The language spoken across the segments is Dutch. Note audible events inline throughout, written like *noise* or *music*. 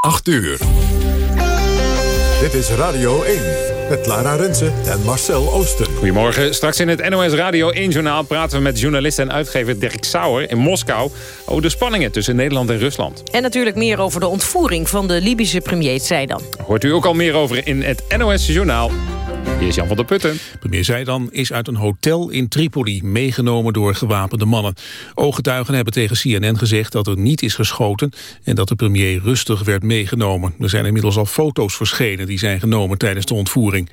8 uur. Dit is Radio 1 met Lara Rensen en Marcel Oosten. Goedemorgen. Straks in het NOS Radio 1-journaal praten we met journalist en uitgever Dirk Sauer in Moskou... over de spanningen tussen Nederland en Rusland. En natuurlijk meer over de ontvoering van de Libische premier Zeidan. Hoort u ook al meer over in het NOS-journaal. Hier is Jan van der Putten. Premier Zeidan is uit een hotel in Tripoli meegenomen door gewapende mannen. Ooggetuigen hebben tegen CNN gezegd dat er niet is geschoten... en dat de premier rustig werd meegenomen. Er zijn inmiddels al foto's verschenen die zijn genomen tijdens de ontvoering.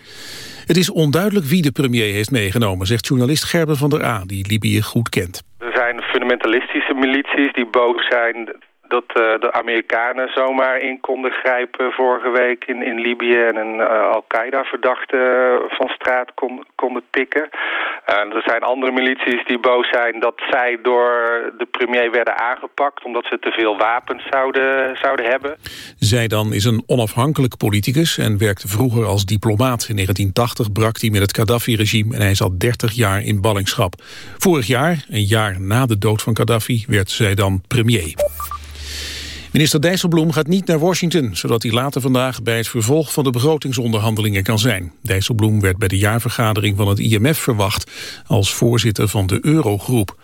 Het is onduidelijk wie de premier heeft meegenomen, zegt journalist Gerben van der A, die Libië goed kent. Er zijn fundamentalistische milities die boos zijn dat uh, de Amerikanen zomaar in konden grijpen vorige week in, in Libië... en een uh, Al-Qaeda-verdachte van straat kon, konden pikken. Er zijn andere milities die boos zijn dat zij door de premier werden aangepakt... omdat ze te veel wapens zouden, zouden hebben. Zij dan is een onafhankelijk politicus en werkte vroeger als diplomaat. In 1980 brak hij met het Gaddafi-regime en hij zat 30 jaar in ballingschap. Vorig jaar, een jaar na de dood van Gaddafi, werd zij dan premier. Minister Dijsselbloem gaat niet naar Washington... zodat hij later vandaag bij het vervolg van de begrotingsonderhandelingen kan zijn. Dijsselbloem werd bij de jaarvergadering van het IMF verwacht... als voorzitter van de Eurogroep.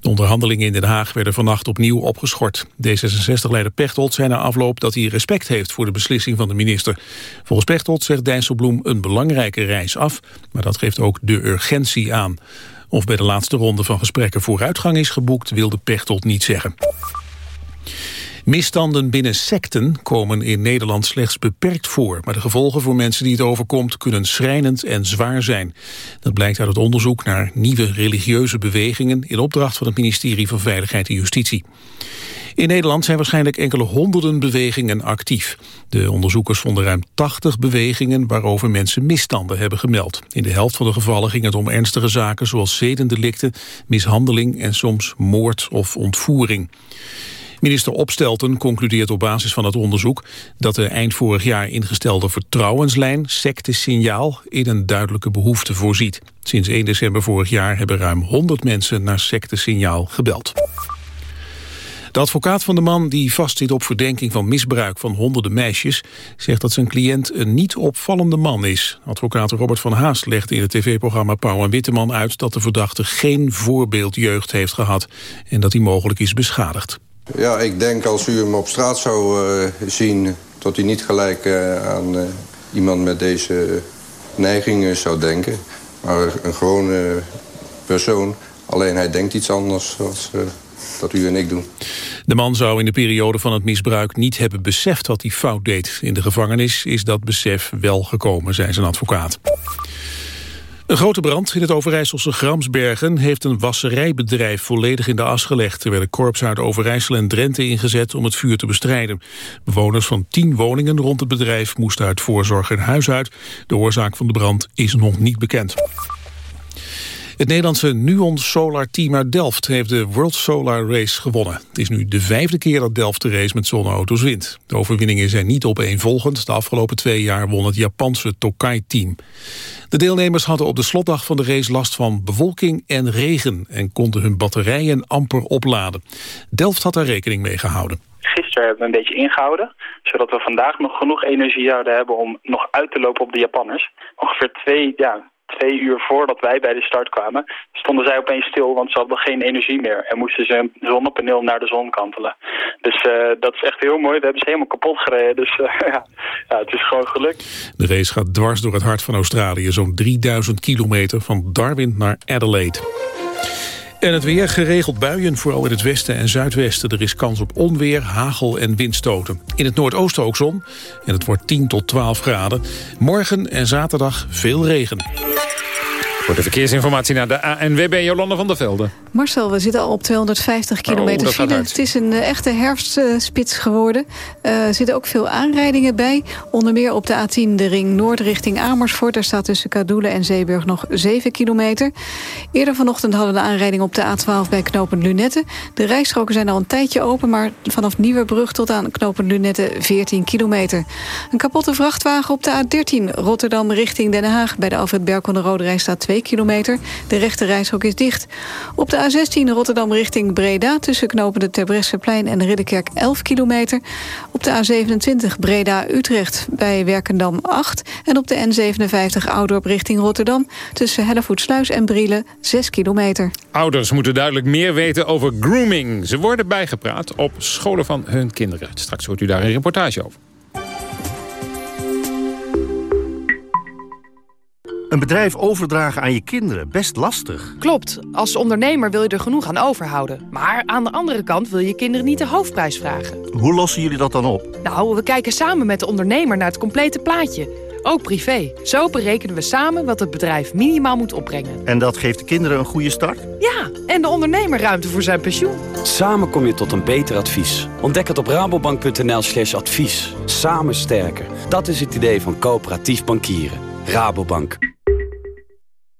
De onderhandelingen in Den Haag werden vannacht opnieuw opgeschort. D66-leider Pechtold zei na afloop dat hij respect heeft voor de beslissing van de minister. Volgens Pechtold zegt Dijsselbloem een belangrijke reis af, maar dat geeft ook de urgentie aan. Of bij de laatste ronde van gesprekken vooruitgang is geboekt, wilde Pechtold niet zeggen. Misstanden binnen secten komen in Nederland slechts beperkt voor. Maar de gevolgen voor mensen die het overkomt kunnen schrijnend en zwaar zijn. Dat blijkt uit het onderzoek naar nieuwe religieuze bewegingen... in opdracht van het ministerie van Veiligheid en Justitie. In Nederland zijn waarschijnlijk enkele honderden bewegingen actief. De onderzoekers vonden ruim 80 bewegingen waarover mensen misstanden hebben gemeld. In de helft van de gevallen ging het om ernstige zaken zoals zedendelicten, mishandeling en soms moord of ontvoering. Minister Opstelten concludeert op basis van het onderzoek dat de eind vorig jaar ingestelde vertrouwenslijn secte-signaal in een duidelijke behoefte voorziet. Sinds 1 december vorig jaar hebben ruim 100 mensen naar secte-signaal gebeld. De advocaat van de man die vastzit op verdenking van misbruik van honderden meisjes... zegt dat zijn cliënt een niet opvallende man is. Advocaat Robert van Haast legde in het tv-programma Pauw en Witteman uit... dat de verdachte geen voorbeeldjeugd heeft gehad en dat hij mogelijk is beschadigd. Ja, ik denk als u hem op straat zou uh, zien... dat hij niet gelijk uh, aan uh, iemand met deze neigingen zou denken. Maar een gewone persoon. Alleen hij denkt iets anders zoals dat u en ik doen. De man zou in de periode van het misbruik niet hebben beseft wat hij fout deed. In de gevangenis is dat besef wel gekomen, zei zijn advocaat. Een grote brand in het Overijsselse Gramsbergen heeft een wasserijbedrijf volledig in de as gelegd. Er werden korps uit Overijssel en Drenthe ingezet om het vuur te bestrijden. Bewoners van tien woningen rond het bedrijf moesten uit voorzorg hun huis uit. De oorzaak van de brand is nog niet bekend. Het Nederlandse Nuon Solar Team uit Delft heeft de World Solar Race gewonnen. Het is nu de vijfde keer dat Delft de race met zonneauto's wint. De overwinningen zijn niet opeenvolgend. De afgelopen twee jaar won het Japanse Tokai-team. De deelnemers hadden op de slotdag van de race last van bewolking en regen... en konden hun batterijen amper opladen. Delft had daar rekening mee gehouden. Gisteren hebben we een beetje ingehouden, zodat we vandaag nog genoeg energie zouden hebben om nog uit te lopen op de Japanners. Ongeveer twee, ja, twee uur voordat wij bij de start kwamen, stonden zij opeens stil, want ze hadden geen energie meer. En moesten ze een zonnepaneel naar de zon kantelen. Dus uh, dat is echt heel mooi. We hebben ze helemaal kapot gereden. Dus *laughs* ja, ja, het is gewoon gelukt. De race gaat dwars door het hart van Australië. Zo'n 3000 kilometer van Darwin naar Adelaide. En het weer geregeld buien, vooral in het westen en zuidwesten. Er is kans op onweer, hagel en windstoten. In het noordoosten ook zon en het wordt 10 tot 12 graden. Morgen en zaterdag veel regen. Voor de verkeersinformatie naar de ANWB Jolanda van der Velde. Marcel, we zitten al op 250 kilometer oh, file. Het is een uh, echte herfstspits geworden. Uh, er zitten ook veel aanrijdingen bij. Onder meer op de A10 de ring noord richting Amersfoort. Daar staat tussen Kadoelen en Zeeburg nog 7 kilometer. Eerder vanochtend hadden we de aanrijding op de A12 bij knooppunt Lunette. De rijstroken zijn al een tijdje open... maar vanaf Nieuwerbrug tot aan knooppunt Lunette 14 kilometer. Een kapotte vrachtwagen op de A13 Rotterdam richting Den Haag. Bij de Alfred Berkel de Rode Rij staat 2 kilometer. De rechte reishok is dicht. Op de A16 Rotterdam richting Breda... tussen knopende Terbrechtseplein en Ridderkerk 11 kilometer. Op de A27 Breda-Utrecht bij Werkendam 8. En op de N57 Oudorp richting Rotterdam... tussen Hellevoetsluis en Brielen 6 kilometer. Ouders moeten duidelijk meer weten over grooming. Ze worden bijgepraat op scholen van hun kinderen. Straks hoort u daar een reportage over. Een bedrijf overdragen aan je kinderen, best lastig. Klopt, als ondernemer wil je er genoeg aan overhouden. Maar aan de andere kant wil je kinderen niet de hoofdprijs vragen. Hoe lossen jullie dat dan op? Nou, we kijken samen met de ondernemer naar het complete plaatje. Ook privé. Zo berekenen we samen wat het bedrijf minimaal moet opbrengen. En dat geeft de kinderen een goede start? Ja, en de ondernemer ruimte voor zijn pensioen. Samen kom je tot een beter advies. Ontdek het op rabobank.nl slash advies. Samen sterker. Dat is het idee van coöperatief bankieren. Rabobank.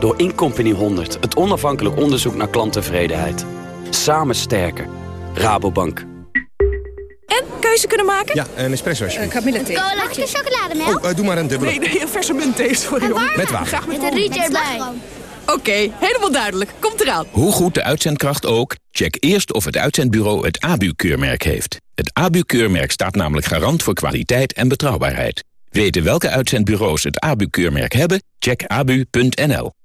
Door Incompany 100, het onafhankelijk onderzoek naar klanttevredenheid. Samen sterker. Rabobank. En? Keuze kunnen maken? Ja, een espresso alsjeblieft. Uh, Camilla thee. Mag ik een chocolademelk? Oh, uh, doe maar een dubbele. Nee, nee, een verse munt thee, sorry hoor. Met water. Graag met, met een rietje erbij. Oké, helemaal duidelijk. Komt eraan. Hoe goed de uitzendkracht ook, check eerst of het uitzendbureau het ABU-keurmerk heeft. Het ABU-keurmerk staat namelijk garant voor kwaliteit en betrouwbaarheid. Weten welke uitzendbureaus het ABU-keurmerk hebben? Check abu.nl.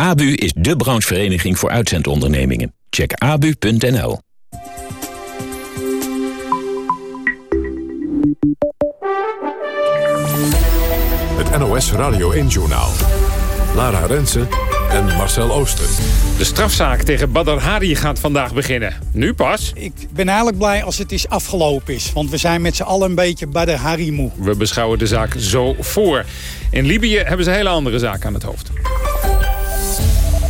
ABU is de branchevereniging voor uitzendondernemingen. Check abu.nl. Het NOS Radio 1-journaal. Lara Rensen en Marcel Ooster. De strafzaak tegen Badr Hari gaat vandaag beginnen. Nu pas. Ik ben eigenlijk blij als het is afgelopen is. Want we zijn met z'n allen een beetje Badr Hari moe. We beschouwen de zaak zo voor. In Libië hebben ze hele andere zaken aan het hoofd.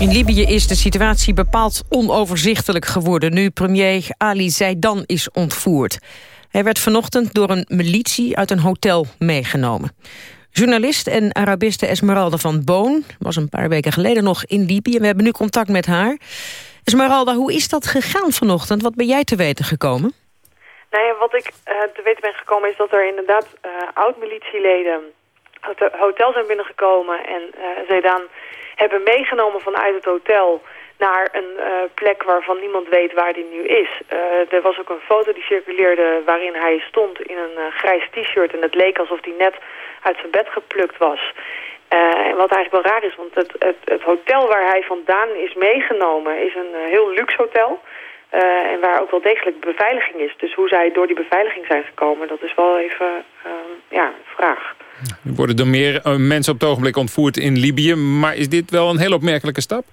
In Libië is de situatie bepaald onoverzichtelijk geworden... nu premier Ali Zaidan is ontvoerd. Hij werd vanochtend door een militie uit een hotel meegenomen. Journalist en Arabiste Esmeralda van Boon was een paar weken geleden nog in Libië. We hebben nu contact met haar. Esmeralda, hoe is dat gegaan vanochtend? Wat ben jij te weten gekomen? Nou ja, wat ik uh, te weten ben gekomen is dat er inderdaad uh, oud-militieleden het hotel zijn binnengekomen en uh, zij dan hebben meegenomen vanuit het hotel naar een uh, plek waarvan niemand weet waar die nu is. Uh, er was ook een foto die circuleerde waarin hij stond in een uh, grijs t-shirt en het leek alsof hij net uit zijn bed geplukt was. wat eigenlijk wel raar is, want het, het, hotel waar hij vandaan is meegenomen is een heel luxe hotel. en waar ook wel degelijk beveiliging is. Dus hoe zij door die beveiliging zijn gekomen, dat is wel even ja, een vraag. Er worden er meer mensen op het ogenblik ontvoerd in Libië. Maar is dit wel een heel opmerkelijke stap?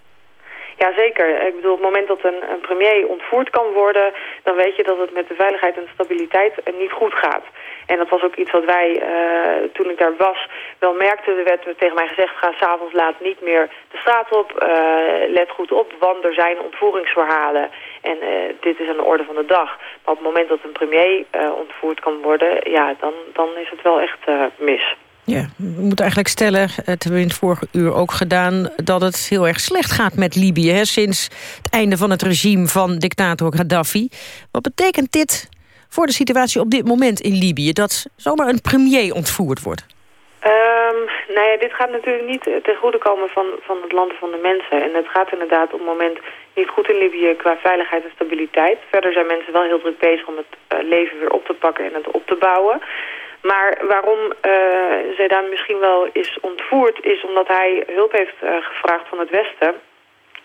Jazeker. Ik bedoel, op het moment dat een, een, premier ontvoerd kan worden... dan weet je dat het met de veiligheid en de stabiliteit niet goed gaat. En dat was ook iets wat wij, uh, toen ik daar was, wel merkten. Er werd tegen mij gezegd, ga s'avonds laat niet meer de straat op. Uh, let goed op, want er zijn ontvoeringsverhalen. En uh, dit is aan de orde van de dag. Maar op het moment dat een premier ontvoerd kan worden... ja, dan, dan is het wel echt mis. Ja, we moeten eigenlijk stellen, het hebben we in het vorige uur ook gedaan... dat het heel erg slecht gaat met Libië... Hè, sinds het einde van het regime van dictator Gaddafi. Wat betekent dit voor de situatie op dit moment in Libië... dat zomaar een premier ontvoerd wordt? Um, nou ja, dit gaat natuurlijk niet ten goede komen van, van het land van de mensen. En het gaat inderdaad op het moment niet goed in Libië qua veiligheid en stabiliteit. Verder zijn mensen wel heel druk bezig om het uh, leven weer op te pakken en het op te bouwen. Maar waarom uh, misschien wel is ontvoerd... is omdat hij hulp heeft uh, gevraagd van het Westen...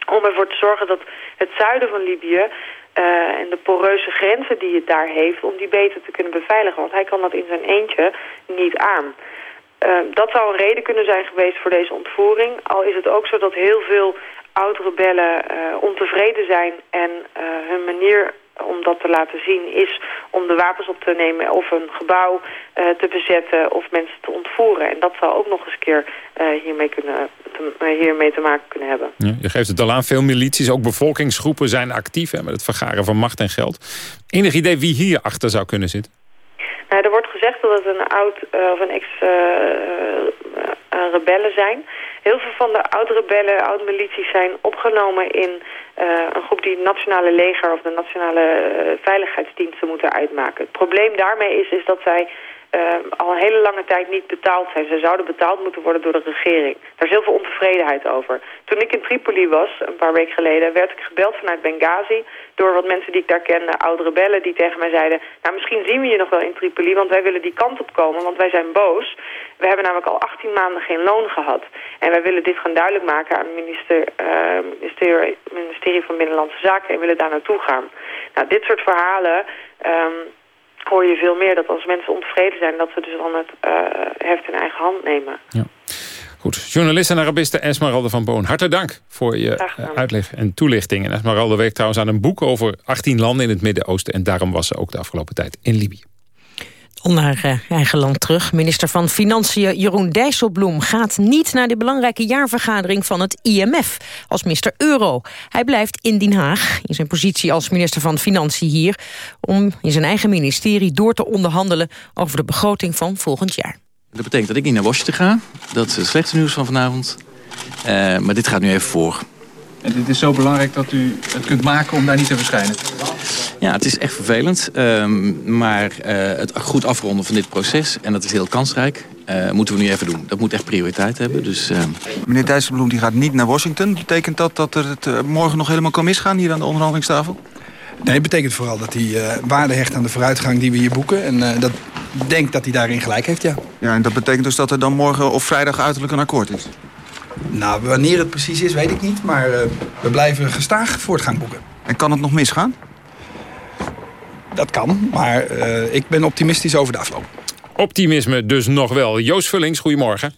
om ervoor te zorgen dat het zuiden van Libië en de poreuze grenzen die het daar heeft... om die beter te kunnen beveiligen. Want hij kan dat in zijn eentje niet aan. dat zou een reden kunnen zijn geweest voor deze ontvoering. Al is het ook zo dat heel veel oud-rebellen ontevreden zijn... en hun manier om dat te laten zien is om de wapens op te nemen of een gebouw uh, te bezetten of mensen te ontvoeren. En dat zou ook nog eens een keer uh, hiermee, kunnen, te, uh, hiermee te maken kunnen hebben. Ja, je geeft het al aan, veel milities, ook bevolkingsgroepen zijn actief hè, met het vergaren van macht en geld. Enig idee wie hier achter zou kunnen zitten? Nou, er wordt gezegd dat het een oud of een ex-rebellen zijn. Heel veel van de oud-rebellen, oud-milities zijn opgenomen in uh, een groep die het nationale leger of de nationale uh, veiligheidsdiensten moeten uitmaken. Het probleem daarmee is, is dat zij al een hele lange tijd niet betaald zijn. Ze zouden betaald moeten worden door de regering. Daar is heel veel ontevredenheid over. Toen ik in Tripoli was, een paar weken geleden, werd ik gebeld vanuit Benghazi door wat mensen die ik daar kende, oude rebellen, die tegen mij zeiden... nou, misschien zien we je nog wel in Tripoli, want wij willen die kant op komen, want wij zijn boos. We hebben namelijk al 18 maanden geen loon gehad. En wij willen dit gaan duidelijk maken aan het minister, ministerie, van Binnenlandse Zaken en willen daar naartoe gaan. Nou, dit soort verhalen... Um, hoor je veel meer dat als mensen ontevreden zijn... dat ze dus dan het uh, heft in eigen hand nemen. Ja. Goed, journalist en Arabiste Esmeralda van Boon. Hartelijk dank voor je uh, uitleg en toelichting. En Esmeralda werkt trouwens aan een boek over 18 landen in het Midden-Oosten... en daarom was ze ook de afgelopen tijd in Libië. Om naar uh, eigen land terug. Minister van Financiën Jeroen Dijsselbloem gaat niet naar de belangrijke jaarvergadering van het IMF als minister Euro. Hij blijft in Den Haag, in zijn positie als minister van Financiën hier, om in zijn eigen ministerie door te onderhandelen over de begroting van volgend jaar. Dat betekent dat ik niet naar Washington ga. Dat is het slechte nieuws van vanavond. Uh, maar dit gaat nu even voor. En dit is zo belangrijk dat u het kunt maken om daar niet te verschijnen? Ja, het is echt vervelend. Um, maar uh, het goed afronden van dit proces, en dat is heel kansrijk, uh, moeten we nu even doen. Dat moet echt prioriteit hebben. Dus, uh... Meneer Dijsselbloem die gaat niet naar Washington. Betekent dat dat er het morgen nog helemaal kan misgaan hier aan de onderhandelingstafel? Nee, het betekent vooral dat hij waarde hecht aan de vooruitgang die we hier boeken. En dat denkt dat hij daarin gelijk heeft, ja. Ja, en dat betekent dus dat er dan morgen of vrijdag uiterlijk een akkoord is? Nou, wanneer het precies is, weet ik niet. Maar uh, we blijven gestaag voortgang boeken. En kan het nog misgaan? Dat kan, maar uh, ik ben optimistisch over de afloop. Optimisme dus nog wel. Joost Vullings, goedemorgen.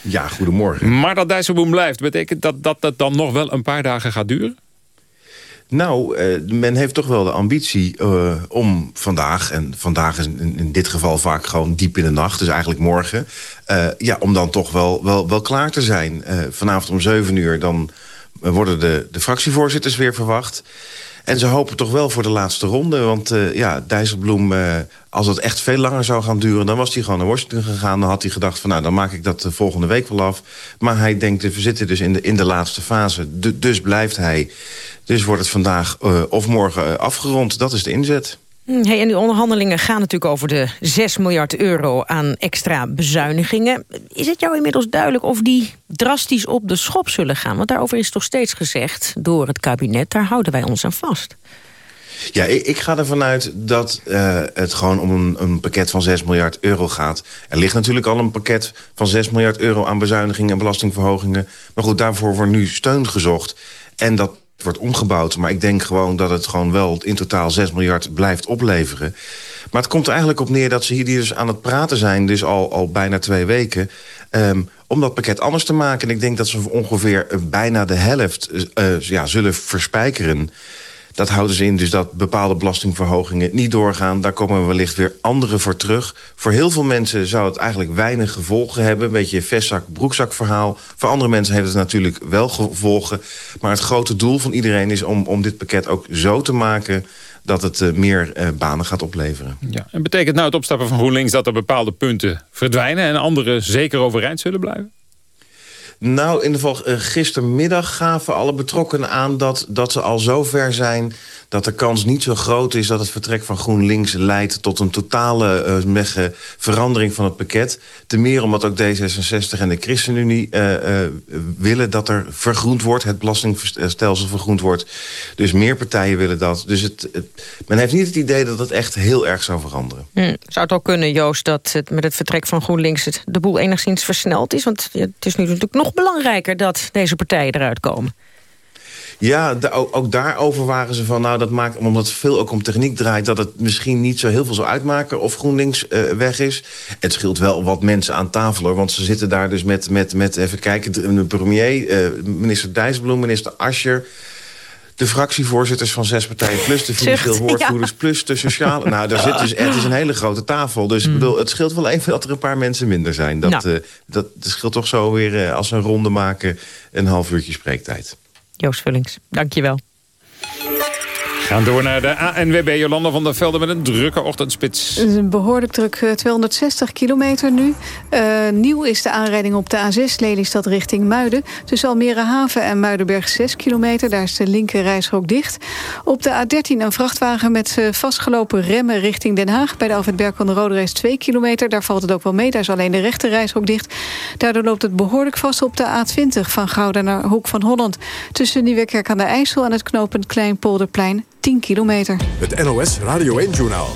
Ja, goedemorgen. Maar dat Dijsselboom blijft, betekent dat dat het dan nog wel een paar dagen gaat duren? Nou, uh, men heeft toch wel de ambitie uh, om vandaag... en vandaag is in, in, dit geval vaak gewoon diep in de nacht... dus eigenlijk morgen... Uh, ja, om dan toch wel, wel, wel klaar te zijn. vanavond om 7 uur dan worden de, de fractievoorzitters weer verwacht... En ze hopen toch wel voor de laatste ronde. Want uh, ja, Dijsselbloem, uh, als het echt veel langer zou gaan duren... dan was hij gewoon naar Washington gegaan. Dan had hij gedacht van nou, dan maak ik dat de volgende week wel af. Maar hij denkt, we zitten dus in de, in de laatste fase. dus blijft hij. Dus wordt het vandaag uh, of morgen afgerond. Dat is de inzet. Hm, hey, en die onderhandelingen gaan natuurlijk over de 6 miljard euro aan extra bezuinigingen. Is het jou inmiddels duidelijk of die drastisch op de schop zullen gaan? Want daarover is toch steeds gezegd door het kabinet, daar houden wij ons aan vast. Ja, ik, ga ervan uit dat uh, het gewoon om een, een, pakket van 6 miljard euro gaat. Er ligt natuurlijk al een pakket van 6 miljard euro aan bezuinigingen en belastingverhogingen. Maar goed, daarvoor wordt nu steun gezocht. En dat wordt omgebouwd. Maar ik denk gewoon dat het gewoon wel in totaal 6 miljard blijft opleveren. Maar het komt er eigenlijk op neer dat ze hier dus aan het praten zijn... dus al, al bijna twee weken... Um, om dat pakket anders te maken. En ik denk dat ze ongeveer bijna de helft uh, ja, zullen verspijkeren. Dat houden ze in dus dat bepaalde belastingverhogingen niet doorgaan. Daar komen wellicht weer andere voor terug. Voor heel veel mensen zou het eigenlijk weinig gevolgen hebben. Een beetje vestzak-broekzak verhaal. Voor andere mensen heeft het natuurlijk wel gevolgen. Maar het grote doel van iedereen is om, om dit pakket ook zo te maken dat het uh, meer uh, banen gaat opleveren. Ja, en betekent nou het opstappen van GroenLinks... dat er bepaalde punten verdwijnen... en andere zeker overeind zullen blijven? Nou, in ieder geval uh, gistermiddag gaven alle betrokkenen aan... Dat, dat ze al zover zijn dat de kans niet zo groot is dat het vertrek van GroenLinks leidt... tot een totale uh, verandering van het pakket. Ten meer omdat ook D66 en de ChristenUnie uh, uh, willen dat er vergroend wordt... het belastingstelsel vergroend wordt. Dus meer partijen willen dat. Dus het, men heeft niet het idee dat het echt heel erg zou veranderen. Hm. Zou het ook kunnen, Joost, dat het met het vertrek van GroenLinks... Het, de boel enigszins versneld is? Want het is nu natuurlijk nog belangrijker dat deze partijen eruit komen. Ja, ook, ook, daarover waren ze van... nou, dat maakt, omdat het veel ook om techniek draait... dat het misschien niet zo heel veel zal uitmaken of GroenLinks uh, weg is. Het scheelt wel wat mensen aan tafel, hoor. Want ze zitten daar dus met, met, met even kijken... de premier, uh, minister Dijsselbloem, minister Ascher de fractievoorzitters van zes partijen... plus de financieel woordvoerders, plus de sociale... Nou, daar zit dus, het is een hele grote tafel. Dus ik mm. bedoel, het scheelt wel even dat er een paar mensen minder zijn. Dat, nou. uh, dat, dat scheelt toch zo weer, uh, als we een ronde maken... een half uurtje spreektijd. Joost Vullings, dank je wel gaan door naar de ANWB Jolanda van der Velde met een drukke ochtendspits. Een behoorlijk druk, 260 eh, kilometer nu. Uh, nieuw is de aanrijding op de A6 Lelystad richting Muiden. Tussen Almere Haven en Muidenberg 6 kilometer. Daar is de linker reisrook dicht. Op de A13 een vrachtwagen met uh, vastgelopen remmen richting Den Haag. Bij de Alfred Berg van de Rode Reis 2 kilometer. Daar valt het ook wel mee. Daar is alleen de rechter reisrook dicht. Daardoor loopt het behoorlijk vast op de A20 van Gouda naar Hoek van Holland. Tussen Nieuwekerk aan de IJssel en het knooppunt Kleinpolderplein 10 kilometer. Het NOS Radio 1-journaal.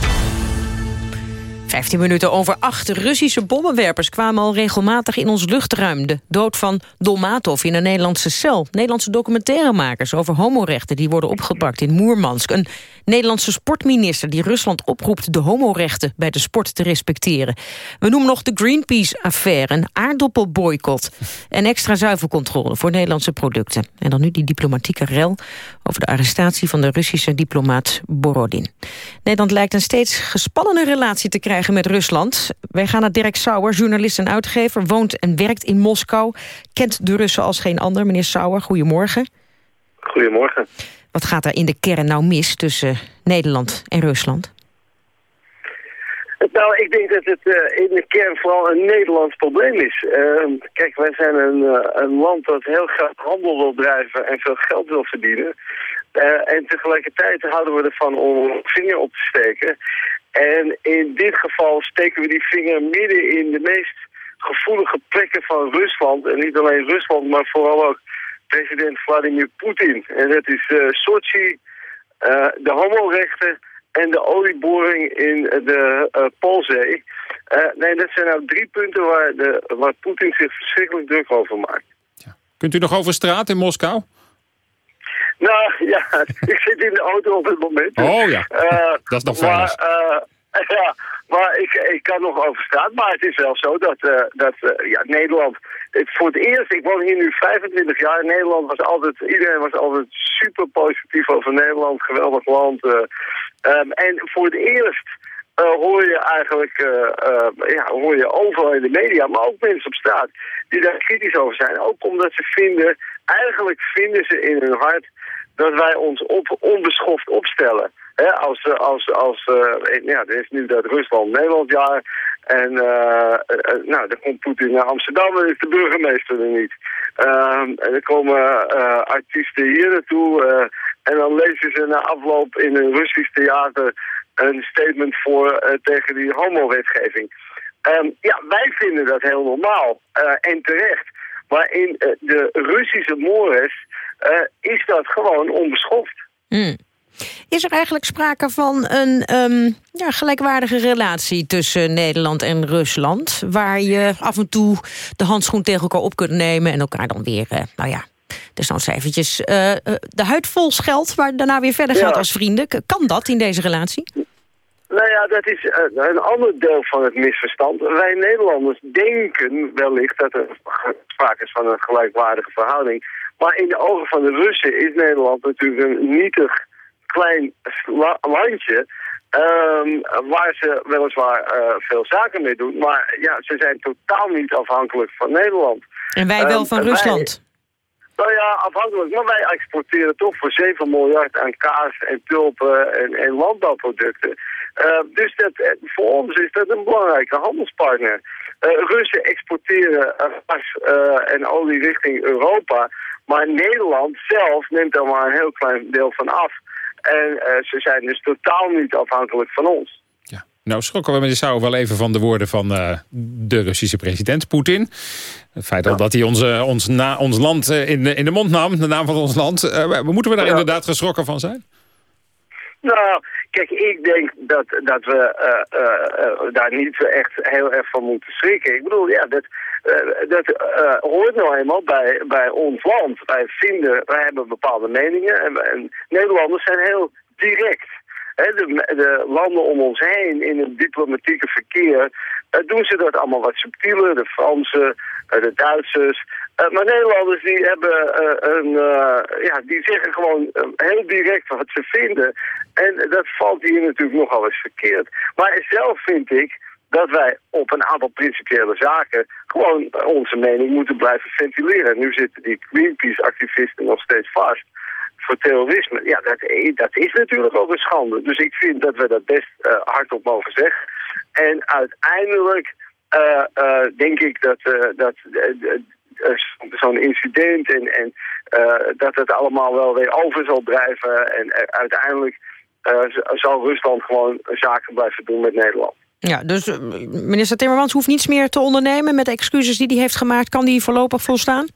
15 minuten over acht Russische bommenwerpers kwamen al regelmatig in ons luchtruim. De dood van Dolmatov in een Nederlandse cel. Nederlandse documentairemakers over homorechten die worden opgepakt in Moermansk. Een Nederlandse sportminister die Rusland oproept de homorechten bij de sport te respecteren. We noemen nog de Greenpeace-affaire, een aardappelboycott en extra zuivelcontrole voor Nederlandse producten. En dan nu die diplomatieke rel over de arrestatie van de Russische diplomaat Borodin. Nederland lijkt een steeds gespannene relatie te krijgen met Rusland. Wij gaan naar Dirk Sauer, journalist en uitgever, woont en werkt in Moskou, kent de Russen als geen ander. Meneer Sauer, goedemorgen. Goedemorgen. Wat gaat er in de kern nou mis tussen Nederland en Rusland? Nou, ik denk dat het uh, in de kern vooral een Nederlands probleem is. Uh, kijk, wij zijn een, uh, een, land dat heel graag handel wil drijven en veel geld wil verdienen. Eh, en tegelijkertijd houden we ervan om vinger op te steken. En in dit geval steken we die vinger midden in de meest gevoelige plekken van Rusland. En niet alleen Rusland, maar vooral ook president Vladimir Poetin. En dat is uh, Sochi, uh, de homorechten en de olieboring in de uh, Poolzee. nee, dat zijn nou drie punten waar, de, waar Poetin zich verschrikkelijk druk over maakt. Ja. Kunt u nog over straat in Moskou? Nou *laughs* ja, ik zit in de auto op het moment. Oh ja, *laughs* dat is nog fijn. *laughs* ja, maar ik, ik kan nog over straat. Maar het is wel zo dat, uh, dat uh, ja, Nederland... Voor het eerst, ik woon hier nu 25 jaar. Nederland was altijd... Iedereen was altijd super positief over Nederland. Geweldig land. Uh, um, en voor het eerst... Hoor je eigenlijk ja, hoor je overal in de media, maar ook mensen op straat die daar kritisch over zijn. Ook omdat ze vinden, eigenlijk vinden ze in hun hart dat wij ons op, onbeschoft opstellen als, eh, als, als, uh, ja, er is nu dat Rusland-Nederland jaar. En uh, uh, nou, dan komt Poetin naar Amsterdam en is de burgemeester er niet. Ehm, en dan komen artiesten hier naartoe. en dan lezen ze na afloop in een Russisch theater een statement voor tegen die homo-wetgeving. Um, ja, wij vinden dat heel normaal en terecht. Maar in de Russische mores is dat gewoon onbeschoft. Mm. Is er eigenlijk sprake van een um, ja, gelijkwaardige relatie tussen Nederland en Rusland... waar je af en toe de handschoen tegen elkaar op kunt nemen... en elkaar dan weer, uh, nou ja, desnoods eventjes uh, de huid vol scheldt... waar daarna weer verder gaat als vrienden. Kan dat in deze relatie? Nou ja, dat is een ander deel van het misverstand. Wij Nederlanders denken wellicht dat er sprake is van een gelijkwaardige verhouding. Maar in de ogen van de Russen is Nederland natuurlijk een nietig klein landje... Um, waar ze weliswaar uh, veel zaken mee doen. Maar ja, ze zijn totaal niet afhankelijk van Nederland. En wij wel van ehm, Rusland? nou ja, afhankelijk. Maar wij exporteren toch voor 7 miljard aan kaas en tulpen en, en landbouwproducten. Uh, dus dat, eh, voor ons is dat een belangrijke handelspartner. Uh, Russen exporteren gas en olie richting Europa. Maar Nederland zelf neemt daar maar een heel klein deel van af. En eh, ze zijn dus totaal niet afhankelijk van ons. Ja. Nou, schrokken we met de Sauer wel even van de woorden van uh, de Russische president Poetin. Het feit ja. dat hij onze, ons, na, ons land uh, in, in de mond nam, de naam van ons land. Moeten we daar ja. inderdaad geschrokken van zijn? Nou, Kijk, ik denk dat, dat we daar niet echt heel erg van moeten schrikken. Ik bedoel, ja, dat, dat hoort nou eenmaal bij, bij ons land. Wij vinden, wij hebben bepaalde meningen en, en Nederlanders zijn heel direct. De, de, landen om ons heen in het diplomatieke verkeer doen ze dat allemaal wat subtieler. De Fransen, de Duitsers. Uh, maar Nederlanders die hebben een, ja, die zeggen gewoon heel direct wat ze vinden. En dat valt hier natuurlijk nogal eens verkeerd. Maar zelf vind ik dat wij op een aantal principiële zaken gewoon onze mening moeten blijven ventileren. Nu zitten die Greenpeace-activisten nog steeds vast voor terrorisme. Ja, dat, dat is natuurlijk ook een schande. Dus ik vind dat we dat best hardop mogen zeggen. En uiteindelijk denk ik dat, dat zo'n incident en, en uh, dat het allemaal wel weer over zal drijven. En uh, uiteindelijk uh, zal Rusland gewoon zaken blijven doen met Nederland. Ja, dus minister Timmermans hoeft niets meer te ondernemen met de excuses die hij heeft gemaakt. Kan die voorlopig volstaan?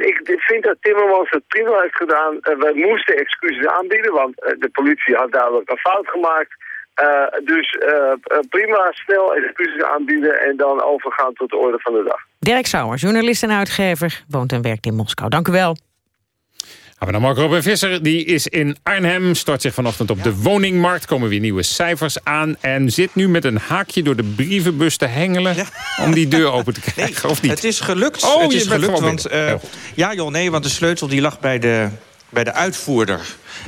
Ik vind dat Timmermans het prima heeft gedaan. we moesten excuses aanbieden, want de politie had duidelijk een fout gemaakt. Uh, dus prima, snel excuses aanbieden en dan overgaan tot de orde van de dag. Dirk Sauer, journalist en uitgever, woont en werkt in Moskou. Dank u wel. Gaan we naar Mark Robin Visser. Die is in Arnhem, start zich vanochtend op de woningmarkt. Komen weer nieuwe cijfers aan. En zit nu met een haakje door de brievenbus te hengelen... om die deur open te *laughs* krijgen, nee, of niet? Het is gelukt. Oh, het je is bent gelukt, want, uh, Ja, joh, nee, want de sleutel die lag bij de, bij de uitvoerder.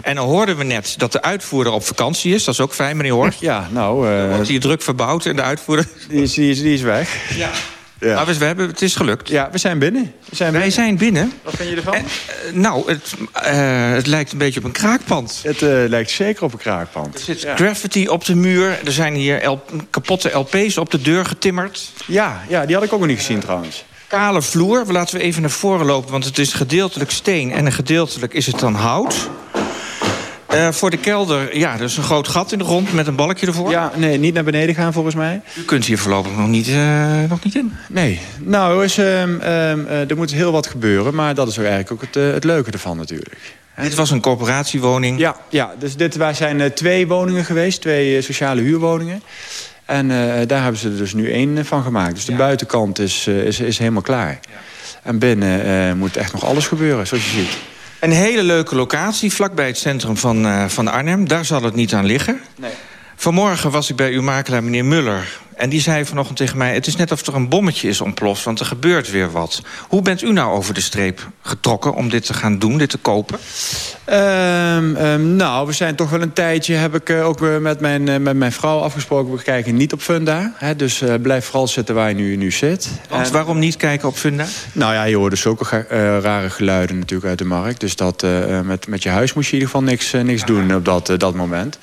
En dan hoorden we net dat de uitvoerder op vakantie is. Dat is ook fijn, meneer Horst. Ja, nou... Uh, wordt hier druk verbouwd en de uitvoerder... Die is, die is, die is weg. Ja. Ja. Maar we, hebben, het is gelukt. Ja, we zijn binnen. We zijn Wij binnen. zijn binnen. Wat vind je ervan? En, uh, nou, het, uh, het lijkt een beetje op een kraakpand. Het uh, lijkt zeker op een kraakpand. Er zit ja. graffiti op de muur. Er zijn hier kapotte LP's op de deur getimmerd. Ja, ja, die had ik ook nog niet gezien trouwens. Kale vloer. Laten we even naar voren lopen, want het is gedeeltelijk steen... en gedeeltelijk is het dan hout. Uh, voor de kelder, ja, is een groot gat in de grond met een balkje ervoor. Ja, nee, niet naar beneden gaan volgens mij. U kunt hier voorlopig nog niet, uh, nog niet in. Nee, nou, is, uh, er moet heel wat gebeuren, maar dat is ook eigenlijk ook het, het leuke ervan natuurlijk. Dit was een corporatiewoning? Ja, ja dus dit wij zijn twee woningen geweest, twee sociale huurwoningen. En daar hebben ze er dus nu één van gemaakt. Dus de ja. buitenkant is, is, is helemaal klaar. Ja. En binnen moet echt nog alles gebeuren, zoals je ziet. Een hele leuke locatie, vlakbij het centrum van, uh, van Arnhem. Daar zal het niet aan liggen. Nee. Vanmorgen was ik bij uw makelaar, meneer Muller. En die zei vanochtend tegen mij... het is net of er een bommetje is ontploft, want er gebeurt weer wat. Hoe bent u nou over de streep getrokken om dit te gaan doen, dit te kopen? Um, um, nou, we zijn toch wel een tijdje... heb ik uh, ook met mijn, uh, met mijn vrouw afgesproken... we kijken niet op Funda. Hè, dus uh, blijf vooral zitten waar je nu, nu zit. Want en, waarom niet kijken op Funda? Nou ja, je hoort dus ook rare geluiden natuurlijk uit de markt. Dus dat, met, met je huis moest je in ieder geval niks, niks doen op dat, dat moment.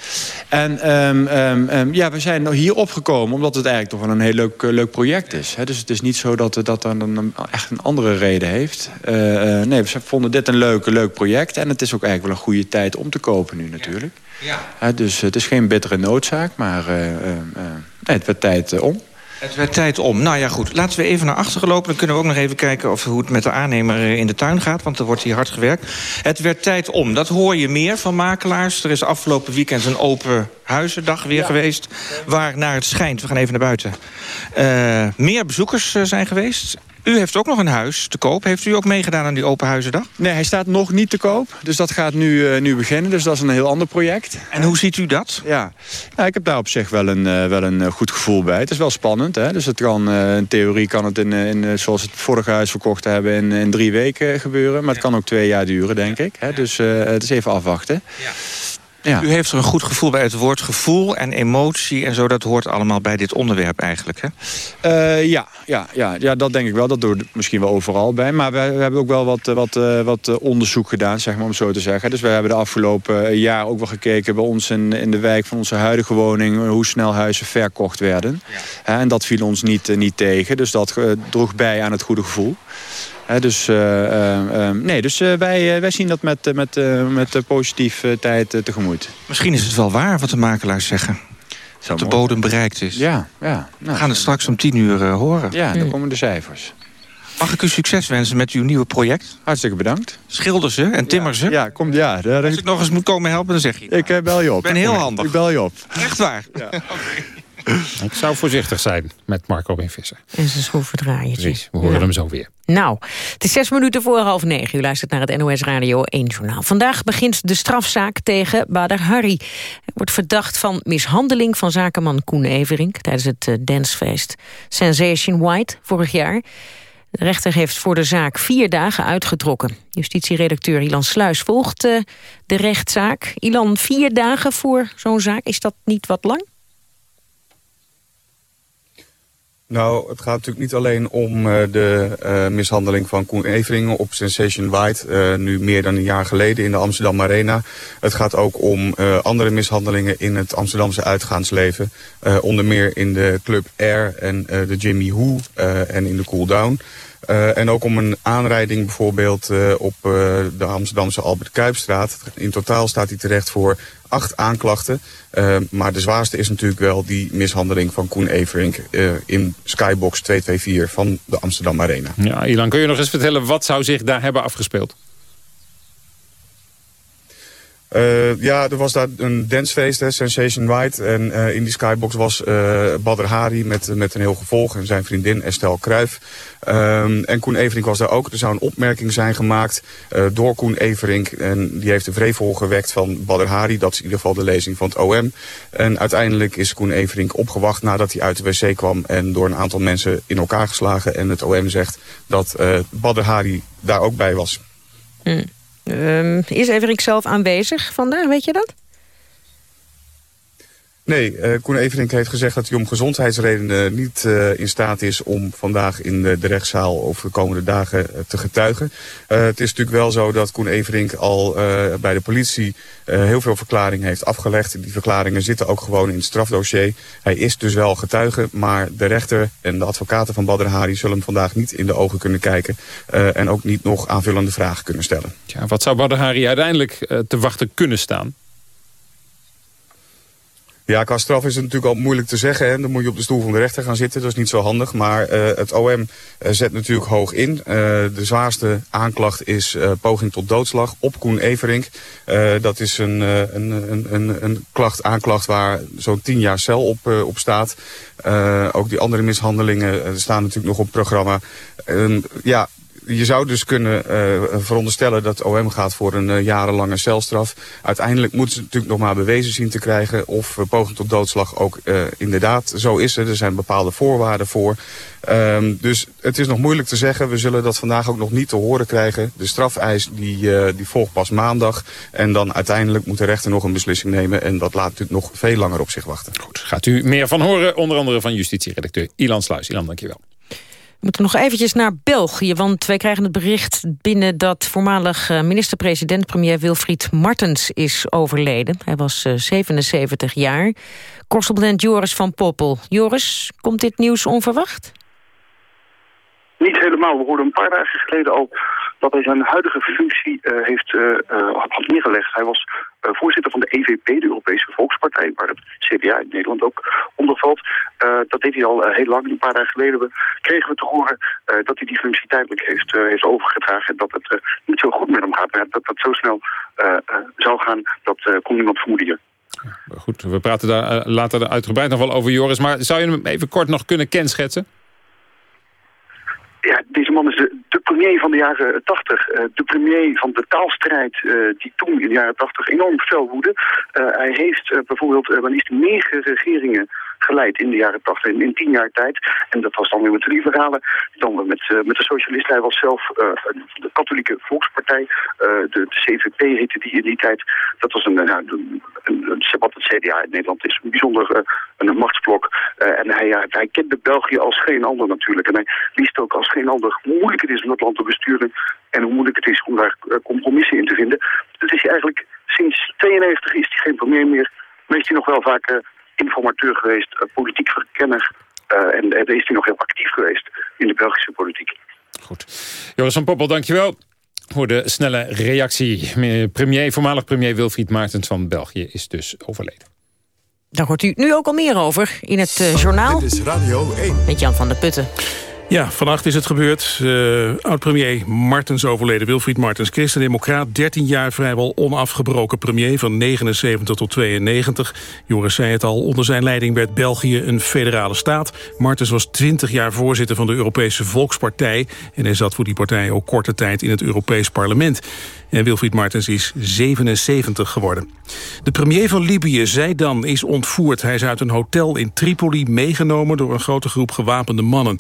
En um, ja, we zijn hier opgekomen omdat het eigenlijk toch wel een heel leuk, leuk project is. Hè? Dus het is niet zo dat dat dan een, echt een andere reden heeft. Uh, uh, nee, we vonden dit een leuk, leuk project. En het is ook eigenlijk wel een goede tijd om te kopen nu natuurlijk. Ja. Dus het is geen bittere noodzaak, maar nee, het werd tijd om. Het werd tijd om. Nou ja, goed. Laten we even naar achteren lopen. Dan kunnen we ook nog even kijken of, hoe het met de aannemer in de tuin gaat. Want er wordt hier hard gewerkt. Het werd tijd om. Dat hoor je meer van makelaars. Er is afgelopen weekend een open huizendag weer ja. geweest. Waar naar het schijnt, we gaan even naar buiten... Uh, meer bezoekers uh, zijn geweest. U heeft ook nog een huis te koop. Heeft u ook meegedaan aan die open huizendag? Nee, hij staat nog niet te koop. Dus dat gaat nu, uh, nu beginnen. Dus dat is een heel ander project. En hoe ziet u dat? Ja, nou, ik heb daar op zich wel een, uh, wel een goed gevoel bij. Het is wel spannend. Hè? Dus het kan, uh, in theorie kan het in, in zoals het vorige huis verkocht hebben in, in drie weken gebeuren. Maar het kan ook twee jaar duren, denk ik. Hè? Dus het is even afwachten. Ja. Ja. U heeft er een goed gevoel bij het woord gevoel en emotie en zo. Dat hoort allemaal bij dit onderwerp eigenlijk, hè? Uh, ja, ja, ja, ja, dat denk ik wel. Dat doet misschien wel overal bij. Maar we, we hebben ook wel wat, wat, uh, wat onderzoek gedaan, zeg maar, om zo te zeggen. Dus we hebben de afgelopen jaar ook wel gekeken bij ons in, in de wijk van onze huidige woning... hoe snel huizen verkocht werden. Ja. En dat viel ons niet, niet tegen. Dus dat droeg bij aan het goede gevoel. He, dus uh, nee, dus wij, wij zien dat met, met, met positief tijd tegemoet. Misschien is het wel waar wat de makelaars zeggen. Dat de bodem bereikt is. Ja, ja. Nou, We gaan het straks om tien uur horen. Ja, dan komen de cijfers. Mag ik u succes wensen met uw nieuwe project? Hartstikke bedankt. Schilder ze en timmer ze? Ja, komt ja. Daar Als ik nog eens moet komen helpen, dan zeg je. Ik uh, bel je op. Ik ben heel handig. Ik bel je op. Echt waar? Ja. *laughs* *laughs* Ik zou voorzichtig zijn met Marco en Visser. En zijn schroevendraaiertje. Precies, we horen Ja. hem zo weer. Nou, het is zes minuten voor half negen. U luistert naar het NOS Radio 1 journaal. Vandaag begint de strafzaak tegen Bader Harry. Hij wordt verdacht van mishandeling van zakenman Koen Everink... tijdens het eh, dancefeest Sensation White vorig jaar. De rechter heeft voor de zaak vier dagen uitgetrokken. Justitieredacteur Ilan Sluis volgt eh, de rechtszaak. Ilan, vier dagen voor zo'n zaak, is dat niet wat lang? Nou, het gaat natuurlijk niet alleen om eh, de eh, mishandeling van Koen Everingen op Sensation White, eh, nu meer dan een jaar geleden in de Amsterdam Arena. Het gaat ook om andere mishandelingen in het Amsterdamse uitgaansleven. Onder meer in de Club Air en de Jimmy Who en in de Cool Down. Eh, en ook om een aanrijding bijvoorbeeld eh, op eh, de Amsterdamse Albert Kuipstraat. In totaal staat hij terecht voor acht aanklachten. Maar de zwaarste is natuurlijk wel die mishandeling van Koen Everink in Skybox 224 van de Amsterdam Arena. Ja, Ilan, kun je nog eens vertellen wat zou zich daar hebben afgespeeld? Uh, ja, er was daar een dancefeest, hè, Sensation White. En uh, in die skybox was uh, Badr Hari met, met een heel gevolg. En zijn vriendin Estelle Kruijf. Um, en Koen Everink was daar ook. Er zou een opmerking zijn gemaakt door Koen Everink. En die heeft een vrevel gewekt van Badr Hari. Dat is in ieder geval de lezing van het OM. En uiteindelijk is Koen Everink opgewacht nadat hij uit de wc kwam. En door een aantal mensen in elkaar geslagen. En het OM zegt dat Badr Hari daar ook bij was. Hmm. Um, is Everink zelf aanwezig vandaag, weet je dat? Nee, uh, Koen Everink heeft gezegd dat hij om gezondheidsredenen niet uh, in staat is om vandaag in de, rechtszaal of de komende dagen uh, te getuigen. het is natuurlijk wel zo dat Koen Everink al bij de politie heel veel verklaringen heeft afgelegd. Die verklaringen zitten ook gewoon in het strafdossier. Hij is dus wel getuige, maar de rechter en de advocaten van Badr Hari zullen hem vandaag niet in de ogen kunnen kijken. en ook niet nog aanvullende vragen kunnen stellen. Ja, wat zou Badr Hari uiteindelijk te wachten kunnen staan? Ja, qua straf is het natuurlijk al moeilijk te zeggen. Hè. Dan moet je op de stoel van de rechter gaan zitten. Dat is niet zo handig. Maar uh, het OM uh, zet natuurlijk hoog in. Uh, de zwaarste aanklacht is poging tot doodslag op Koen Everink. dat is een, een, een, een, een klacht, aanklacht waar zo'n tien jaar cel op, op staat. ook die andere mishandelingen staan natuurlijk nog op programma. ja, je zou dus kunnen uh, veronderstellen dat OM gaat voor een uh, jarenlange celstraf. Uiteindelijk moeten ze natuurlijk nog maar bewezen zien te krijgen of uh, poging tot doodslag ook inderdaad zo is. Er zijn bepaalde voorwaarden voor. Um, dus het is nog moeilijk te zeggen. We zullen dat vandaag ook nog niet te horen krijgen. De strafeis die, die volgt pas maandag. En dan uiteindelijk moet de rechter nog een beslissing nemen. En dat laat natuurlijk nog veel langer op zich wachten. Goed, gaat u meer van horen. Onder andere van justitieredacteur Ilan Sluis. Ilan, dankjewel. We moeten nog eventjes naar België, want wij krijgen het bericht binnen dat voormalig minister-president premier Wilfried Martens is overleden. Hij was 77 jaar. Correspondent Joris van Poppel. Joris, komt dit nieuws onverwacht? Niet helemaal. We hoorden een paar dagen geleden al dat hij zijn huidige functie uh, heeft uh, had neergelegd. Hij was voorzitter van de EVP, de Europese Volkspartij, waar het CDA in Nederland ook onder valt. dat deed hij al heel lang. Een paar dagen geleden kregen we te horen dat hij die functie tijdelijk heeft, heeft overgedragen. En dat het niet zo goed met hem gaat. Maar dat dat zo snel zou gaan, dat kon niemand vermoeden hier. Goed, we praten daar later uitgebreid nog wel over, Joris. Maar zou je hem even kort nog kunnen kenschetsen? Ja, deze man is de, de premier van de jaren 80. Uh, de premier van de taalstrijd uh, die toen in de jaren 80 enorm fel woedde. Uh, hij heeft bijvoorbeeld wel liefst negen regeringen geleid in de jaren 80 in, in tien jaar tijd. En dat was dan weer met de liberalen, dan met, met de socialisten. Hij was zelf de katholieke volkspartij. de, de, CVP heette die in die tijd. Dat was een, een, een, wat het CDA in Nederland is. Een bijzonder een machtsblok. en hij, hij kende België als geen ander natuurlijk. En hij wist ook als geen ander hoe moeilijk het is om dat land te besturen en hoe moeilijk het is om daar compromissen in te vinden. Dat is eigenlijk sinds 92 is hij geen premier meer. Maar hij nog wel vaak informateur geweest, uh, politiek verkenner. Uh, en daar is hij nog heel actief geweest in de Belgische politiek. Goed. Joris van Poppel, dankjewel voor de snelle reactie. Premier, voormalig premier Wilfried Maartens van België is dus overleden. Daar hoort u nu ook al meer over in het journaal. Dit is Radio 1. Met Jan van der Putten. Ja, vannacht is het gebeurd. Uh, Oud-premier Martens overleden. Wilfried Martens, christendemocraat. 13 jaar vrijwel onafgebroken premier van 79 tot 92. Joris zei het al, onder zijn leiding werd België een federale staat. Martens was 20 jaar voorzitter van de Europese Volkspartij. En hij zat voor die partij ook korte tijd in het Europees parlement. En Wilfried Martens is 77 geworden. De premier van Libië, Zeidan, is ontvoerd. Hij is uit een hotel in Tripoli meegenomen door een grote groep gewapende mannen.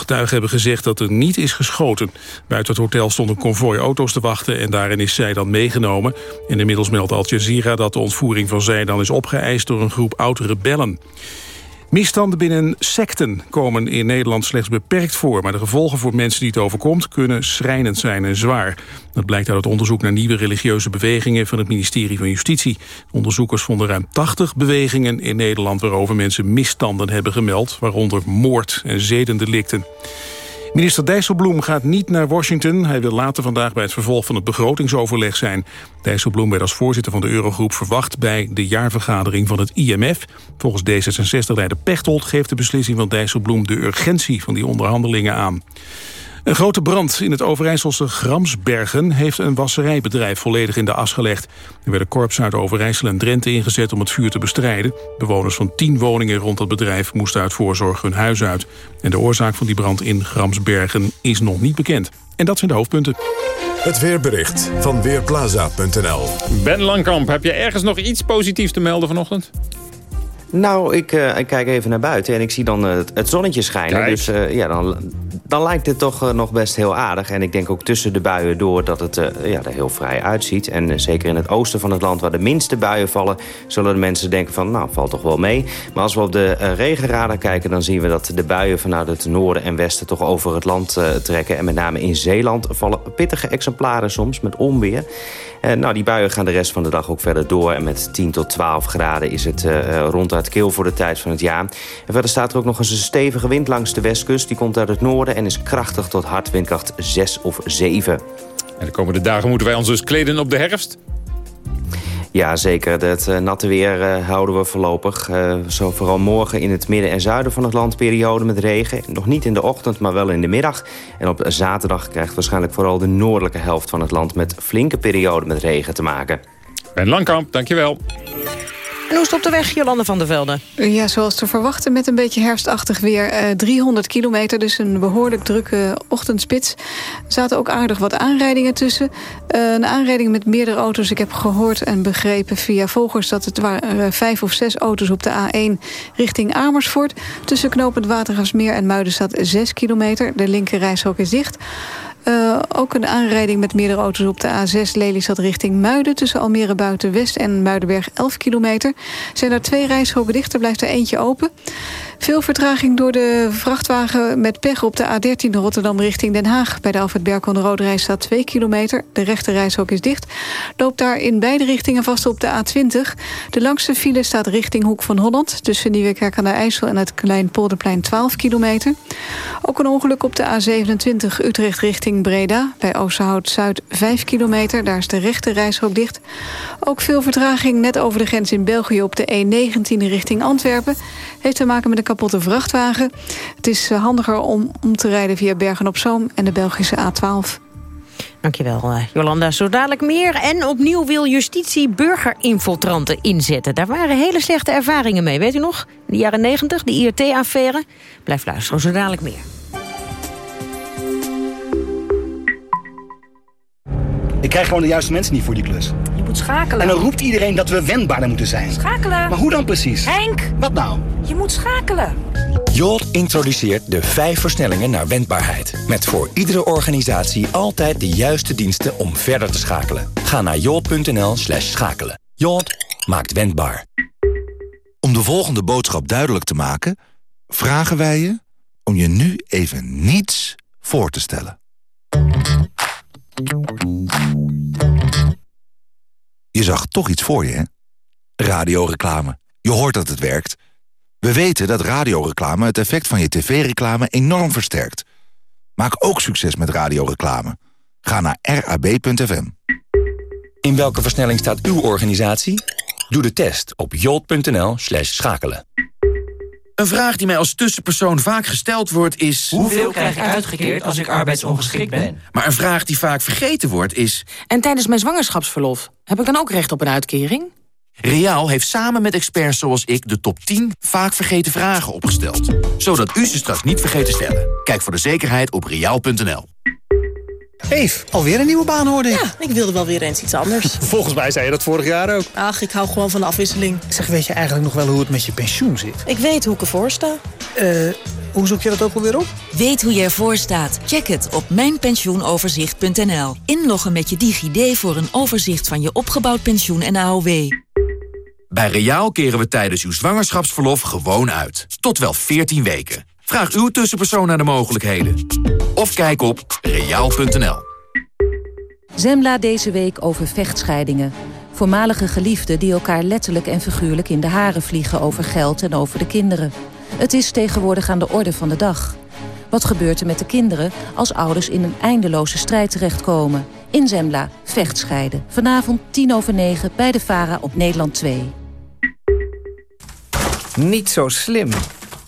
Ooggetuigen hebben gezegd dat er niet is geschoten. Buiten het hotel stond een konvooi auto's te wachten en daarin is Zeidan meegenomen. En inmiddels meldt Al Jazeera dat de ontvoering van Zeidan is opgeëist door een groep oud-rebellen. Misstanden binnen secten komen in Nederland slechts beperkt voor... maar de gevolgen voor mensen die het overkomt kunnen schrijnend zijn en zwaar. Dat blijkt uit het onderzoek naar nieuwe religieuze bewegingen... van het ministerie van Justitie. Onderzoekers vonden ruim 80 bewegingen in Nederland... waarover mensen misstanden hebben gemeld, waaronder moord en zedendelicten. Minister Dijsselbloem gaat niet naar Washington. Hij wil later vandaag bij het vervolg van het begrotingsoverleg zijn. Dijsselbloem werd als voorzitter van de Eurogroep verwacht... bij de jaarvergadering van het IMF. Volgens D66-leider Pechtold geeft de beslissing van Dijsselbloem... de urgentie van die onderhandelingen aan. Een grote brand in het Overijsselse Gramsbergen... heeft een wasserijbedrijf volledig in de as gelegd. Er werden korps uit Overijssel en Drenthe ingezet om het vuur te bestrijden. Bewoners van tien woningen rond het bedrijf moesten uit voorzorg hun huis uit. En de oorzaak van die brand in Gramsbergen is nog niet bekend. En dat zijn de hoofdpunten. Het weerbericht van Weerplaza.nl Ben Langkamp, heb je ergens nog iets positiefs te melden vanochtend? Nou, ik, uh, ik, kijk even naar buiten en ik zie dan uh, het zonnetje schijnen. Kijk. Dus uh, ja, dan, dan lijkt het toch nog best heel aardig. En ik denk ook tussen de buien door dat het ja, er heel vrij uitziet. En zeker in het oosten van het land waar de minste buien vallen... zullen de mensen denken van, nou, valt toch wel mee. Maar als we op de regenradar kijken... dan zien we dat de buien vanuit het noorden en westen toch over het land trekken. En met name in Zeeland vallen pittige exemplaren soms met onweer. Nou, die buien gaan de rest van de dag ook verder door. En met 10 tot 12 graden is het ronduit kil voor de tijd van het jaar. En verder staat er ook nog eens een stevige wind langs de westkust. Die komt uit het noorden en is krachtig tot hard windkracht 6 of 7. En de komende dagen moeten wij ons dus kleden op de herfst? Ja, zeker. Het uh, natte weer uh, houden we voorlopig. Uh, zo vooral morgen in het midden en zuiden van het land periode met regen. Nog niet in de ochtend, maar wel in de middag. En op zaterdag krijgt waarschijnlijk vooral de noordelijke helft van het land... met flinke periode met regen te maken. Ben Langkamp, dankjewel. En hoe is het op de weg, Jolande van der Velde? Ja, zoals te verwachten met een beetje herfstachtig weer. Uh, 300 kilometer, dus een behoorlijk drukke ochtendspits. Er zaten ook aardig wat aanrijdingen tussen. Uh, een aanrijding met meerdere auto's. Ik heb gehoord en begrepen via volgers... dat het waren uh, vijf of zes auto's op de A1 richting Amersfoort. Tussen knopend Watergasmeer en Muiden staat 6 kilometer. De linkerrijstrook is dicht. Uh, ook een aanrijding met meerdere auto's op de A6 Lelystad richting Muiden... tussen Almere Buiten-West en Muidenberg 11 kilometer. Zijn er twee rijstroken dicht, er blijft er eentje open. Veel vertraging door de vrachtwagen met pech op de A13 Rotterdam richting Den Haag. Bij de Alfred Berkon de Rode Reis staat 2 kilometer. De rechte reishok is dicht. Loopt daar in beide richtingen vast op de A20. De langste file staat richting Hoek van Holland... tussen Nieuwekerk aan de IJssel en het Kleinpolderplein 12 kilometer. Ook een ongeluk op de A27 Utrecht richting Breda. Bij Oosterhout-Zuid 5 kilometer. Daar is de rechte reishok dicht. Ook veel vertraging net over de grens in België op de E19 richting Antwerpen. Heeft te maken met een kapotte vrachtwagen. Het is eh, handiger om om te rijden via Bergen-op-Zoom en de Belgische A12. Dankjewel, uh, Jolanda. Zo dadelijk meer. En opnieuw wil justitie burgerinfiltranten inzetten. Daar waren hele slechte ervaringen mee. Weet u nog? In de jaren 90, de IRT-affaire. Blijf luisteren, zo dadelijk meer. Ik krijg gewoon de juiste mensen niet voor die klus. Moet schakelen. En dan roept iedereen dat we wendbaarder moeten zijn. Schakelen. Maar hoe dan precies? Henk! Wat nou? Je moet schakelen. Jolt introduceert de vijf versnellingen naar wendbaarheid. Met voor iedere organisatie altijd de juiste diensten om verder te schakelen. Ga naar jolt.nl slash schakelen. Jolt maakt wendbaar. Om de volgende boodschap duidelijk te maken... vragen wij je om je nu even niets voor te stellen. Je zag toch iets voor je, hè? Radioreclame. Je hoort dat het werkt. We weten dat radioreclame het effect van je tv-reclame enorm versterkt. Maak ook succes met radioreclame. Ga naar rab.fm. In welke versnelling staat uw organisatie? Doe de test op jolt.nl schakelen. Een vraag die mij als tussenpersoon vaak gesteld wordt is... Hoeveel krijg ik uitgekeerd als ik arbeidsongeschikt ben? Maar een vraag die vaak vergeten wordt is... En tijdens mijn zwangerschapsverlof, heb ik dan ook recht op een uitkering? Reaal heeft samen met experts zoals ik de top 10 vaak vergeten vragen opgesteld. Zodat u ze straks niet vergeet te stellen. Kijk voor de zekerheid op reaal.nl. Eef, alweer een nieuwe baan hoorde ik. Ja, ik wilde wel weer eens iets anders. *laughs* Volgens mij zei je dat vorig jaar ook. Ach, ik hou gewoon van de afwisseling. Zeg, weet je eigenlijk nog wel hoe het met je pensioen zit? Ik weet hoe ik ervoor sta. Eh, hoe zoek je dat ook alweer op? Weet hoe je ervoor staat? Check het op mijnpensioenoverzicht.nl. Inloggen met je DigiD voor een overzicht van je opgebouwd pensioen en AOW. Bij Reaal keren we tijdens uw zwangerschapsverlof gewoon uit. Tot wel 14 weken. Vraag uw tussenpersoon naar de mogelijkheden. Of kijk op reaal.nl. Zembla deze week over vechtscheidingen. Voormalige geliefden die elkaar letterlijk en figuurlijk in de haren vliegen over geld en over de kinderen. Het is tegenwoordig aan de orde van de dag. Wat gebeurt er met de kinderen als ouders in een eindeloze strijd terechtkomen? In Zembla, vechtscheiden. Vanavond 10 over 9 bij de VARA op Nederland 2. Niet zo slim.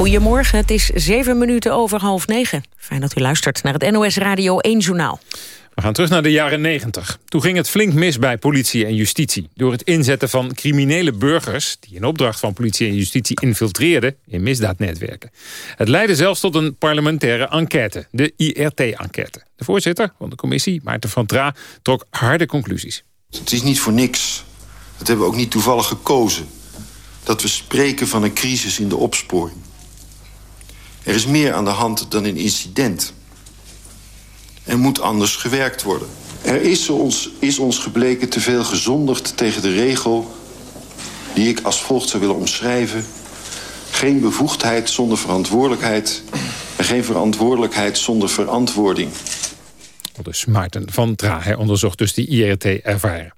Goedemorgen, het is zeven minuten over half negen. Fijn dat u luistert naar het NOS Radio 1 Journaal. We gaan terug naar de jaren 90. Toen ging het flink mis bij politie en justitie. Door het inzetten van criminele burgers... die in opdracht van politie en justitie infiltreerden... in misdaadnetwerken. Het leidde zelfs tot een parlementaire enquête. De IRT-enquête. De voorzitter van de commissie, Maarten van Traa... trok harde conclusies. Het is niet voor niks. Dat hebben we ook niet toevallig gekozen. Dat we spreken van een crisis in de opsporing. Er is meer aan de hand dan een incident. Er moet anders gewerkt worden. Er is ons, is ons gebleken te veel gezondigd tegen de regel... die ik als volgt zou willen omschrijven. Geen bevoegdheid zonder verantwoordelijkheid... en geen verantwoordelijkheid zonder verantwoording. Dus Maarten van Tra, hij onderzocht dus die IRT-ervaring.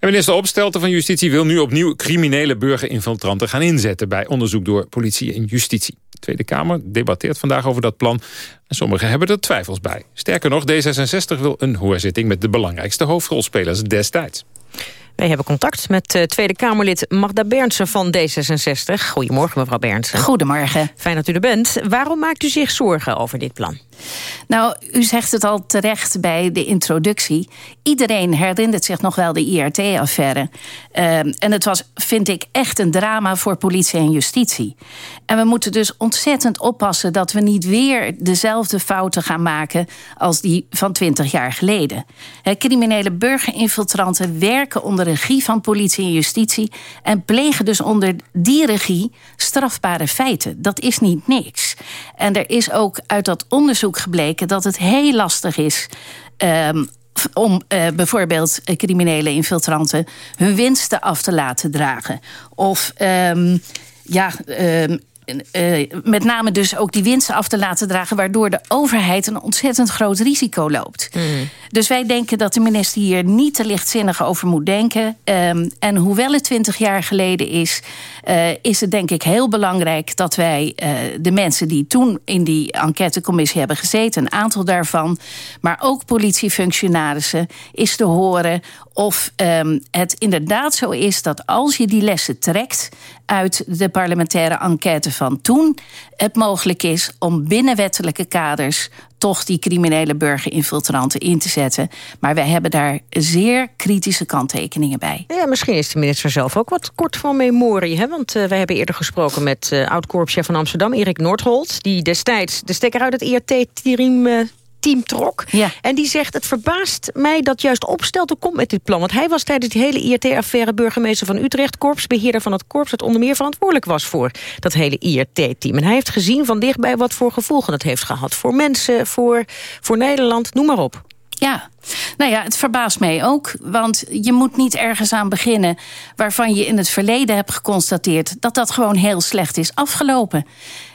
En minister Opstelten van Justitie wil nu opnieuw criminele burgerinfiltranten gaan inzetten bij onderzoek door politie en justitie. De Tweede Kamer debatteert vandaag over dat plan en sommigen hebben er twijfels bij. Sterker nog, D66 wil een hoorzitting met de belangrijkste hoofdrolspelers destijds. Wij hebben contact met uh, Tweede Kamerlid Magda Bernsen van D66. Goedemorgen, mevrouw Bernsen. Goedemorgen. Fijn dat u er bent. Waarom maakt u zich zorgen over dit plan? Nou, u zegt het al terecht bij de introductie. Iedereen herinnert zich nog wel de IRT-affaire. Uh, en het was, vind ik, echt een drama voor politie en justitie. En we moeten dus ontzettend oppassen dat we niet weer dezelfde fouten gaan maken als die van 20 jaar geleden. Criminele burgerinfiltranten werken onder regie van politie en justitie en plegen dus onder die regie strafbare feiten. Dat is niet niks. En er is ook uit dat onderzoek gebleken dat het heel lastig is. Um, om uh, bijvoorbeeld criminele infiltranten hun winsten af te laten dragen. Of um, ja, um, uh, met name dus ook die winsten af te laten dragen... waardoor de overheid een ontzettend groot risico loopt. Mm. Dus wij denken dat de minister hier niet te lichtzinnig over moet denken. Um, en hoewel het twintig jaar geleden is... Uh, is het denk ik heel belangrijk dat wij uh, de mensen... die toen in die enquêtecommissie hebben gezeten... een aantal daarvan, maar ook politiefunctionarissen... is te horen of um, het inderdaad zo is dat als je die lessen trekt... uit de parlementaire enquête van toen... het mogelijk is om binnenwettelijke kaders toch die criminele burgerinfiltranten in te zetten. Maar wij hebben daar zeer kritische kanttekeningen bij. Ja, misschien is de minister zelf ook wat kort van memorie. Hè? Want uh, wij hebben eerder gesproken met uh, oud-korpschef van Amsterdam, Erik Noordholt... die destijds de stekker uit het IRT-team uh, team trok. Ja. En die zegt, het verbaast mij dat juist Opstelten komt met dit plan. Want hij was tijdens die hele IRT-affaire burgemeester van Utrecht... korpsbeheerder van het korps dat onder meer verantwoordelijk was... voor dat hele IRT-team. En hij heeft gezien van dichtbij wat voor gevolgen het heeft gehad. Voor mensen, voor, voor Nederland, noem maar op. Ja, nou ja, het verbaast mij ook. Want je moet niet ergens aan beginnen... waarvan je in het verleden hebt geconstateerd... dat dat gewoon heel slecht is afgelopen.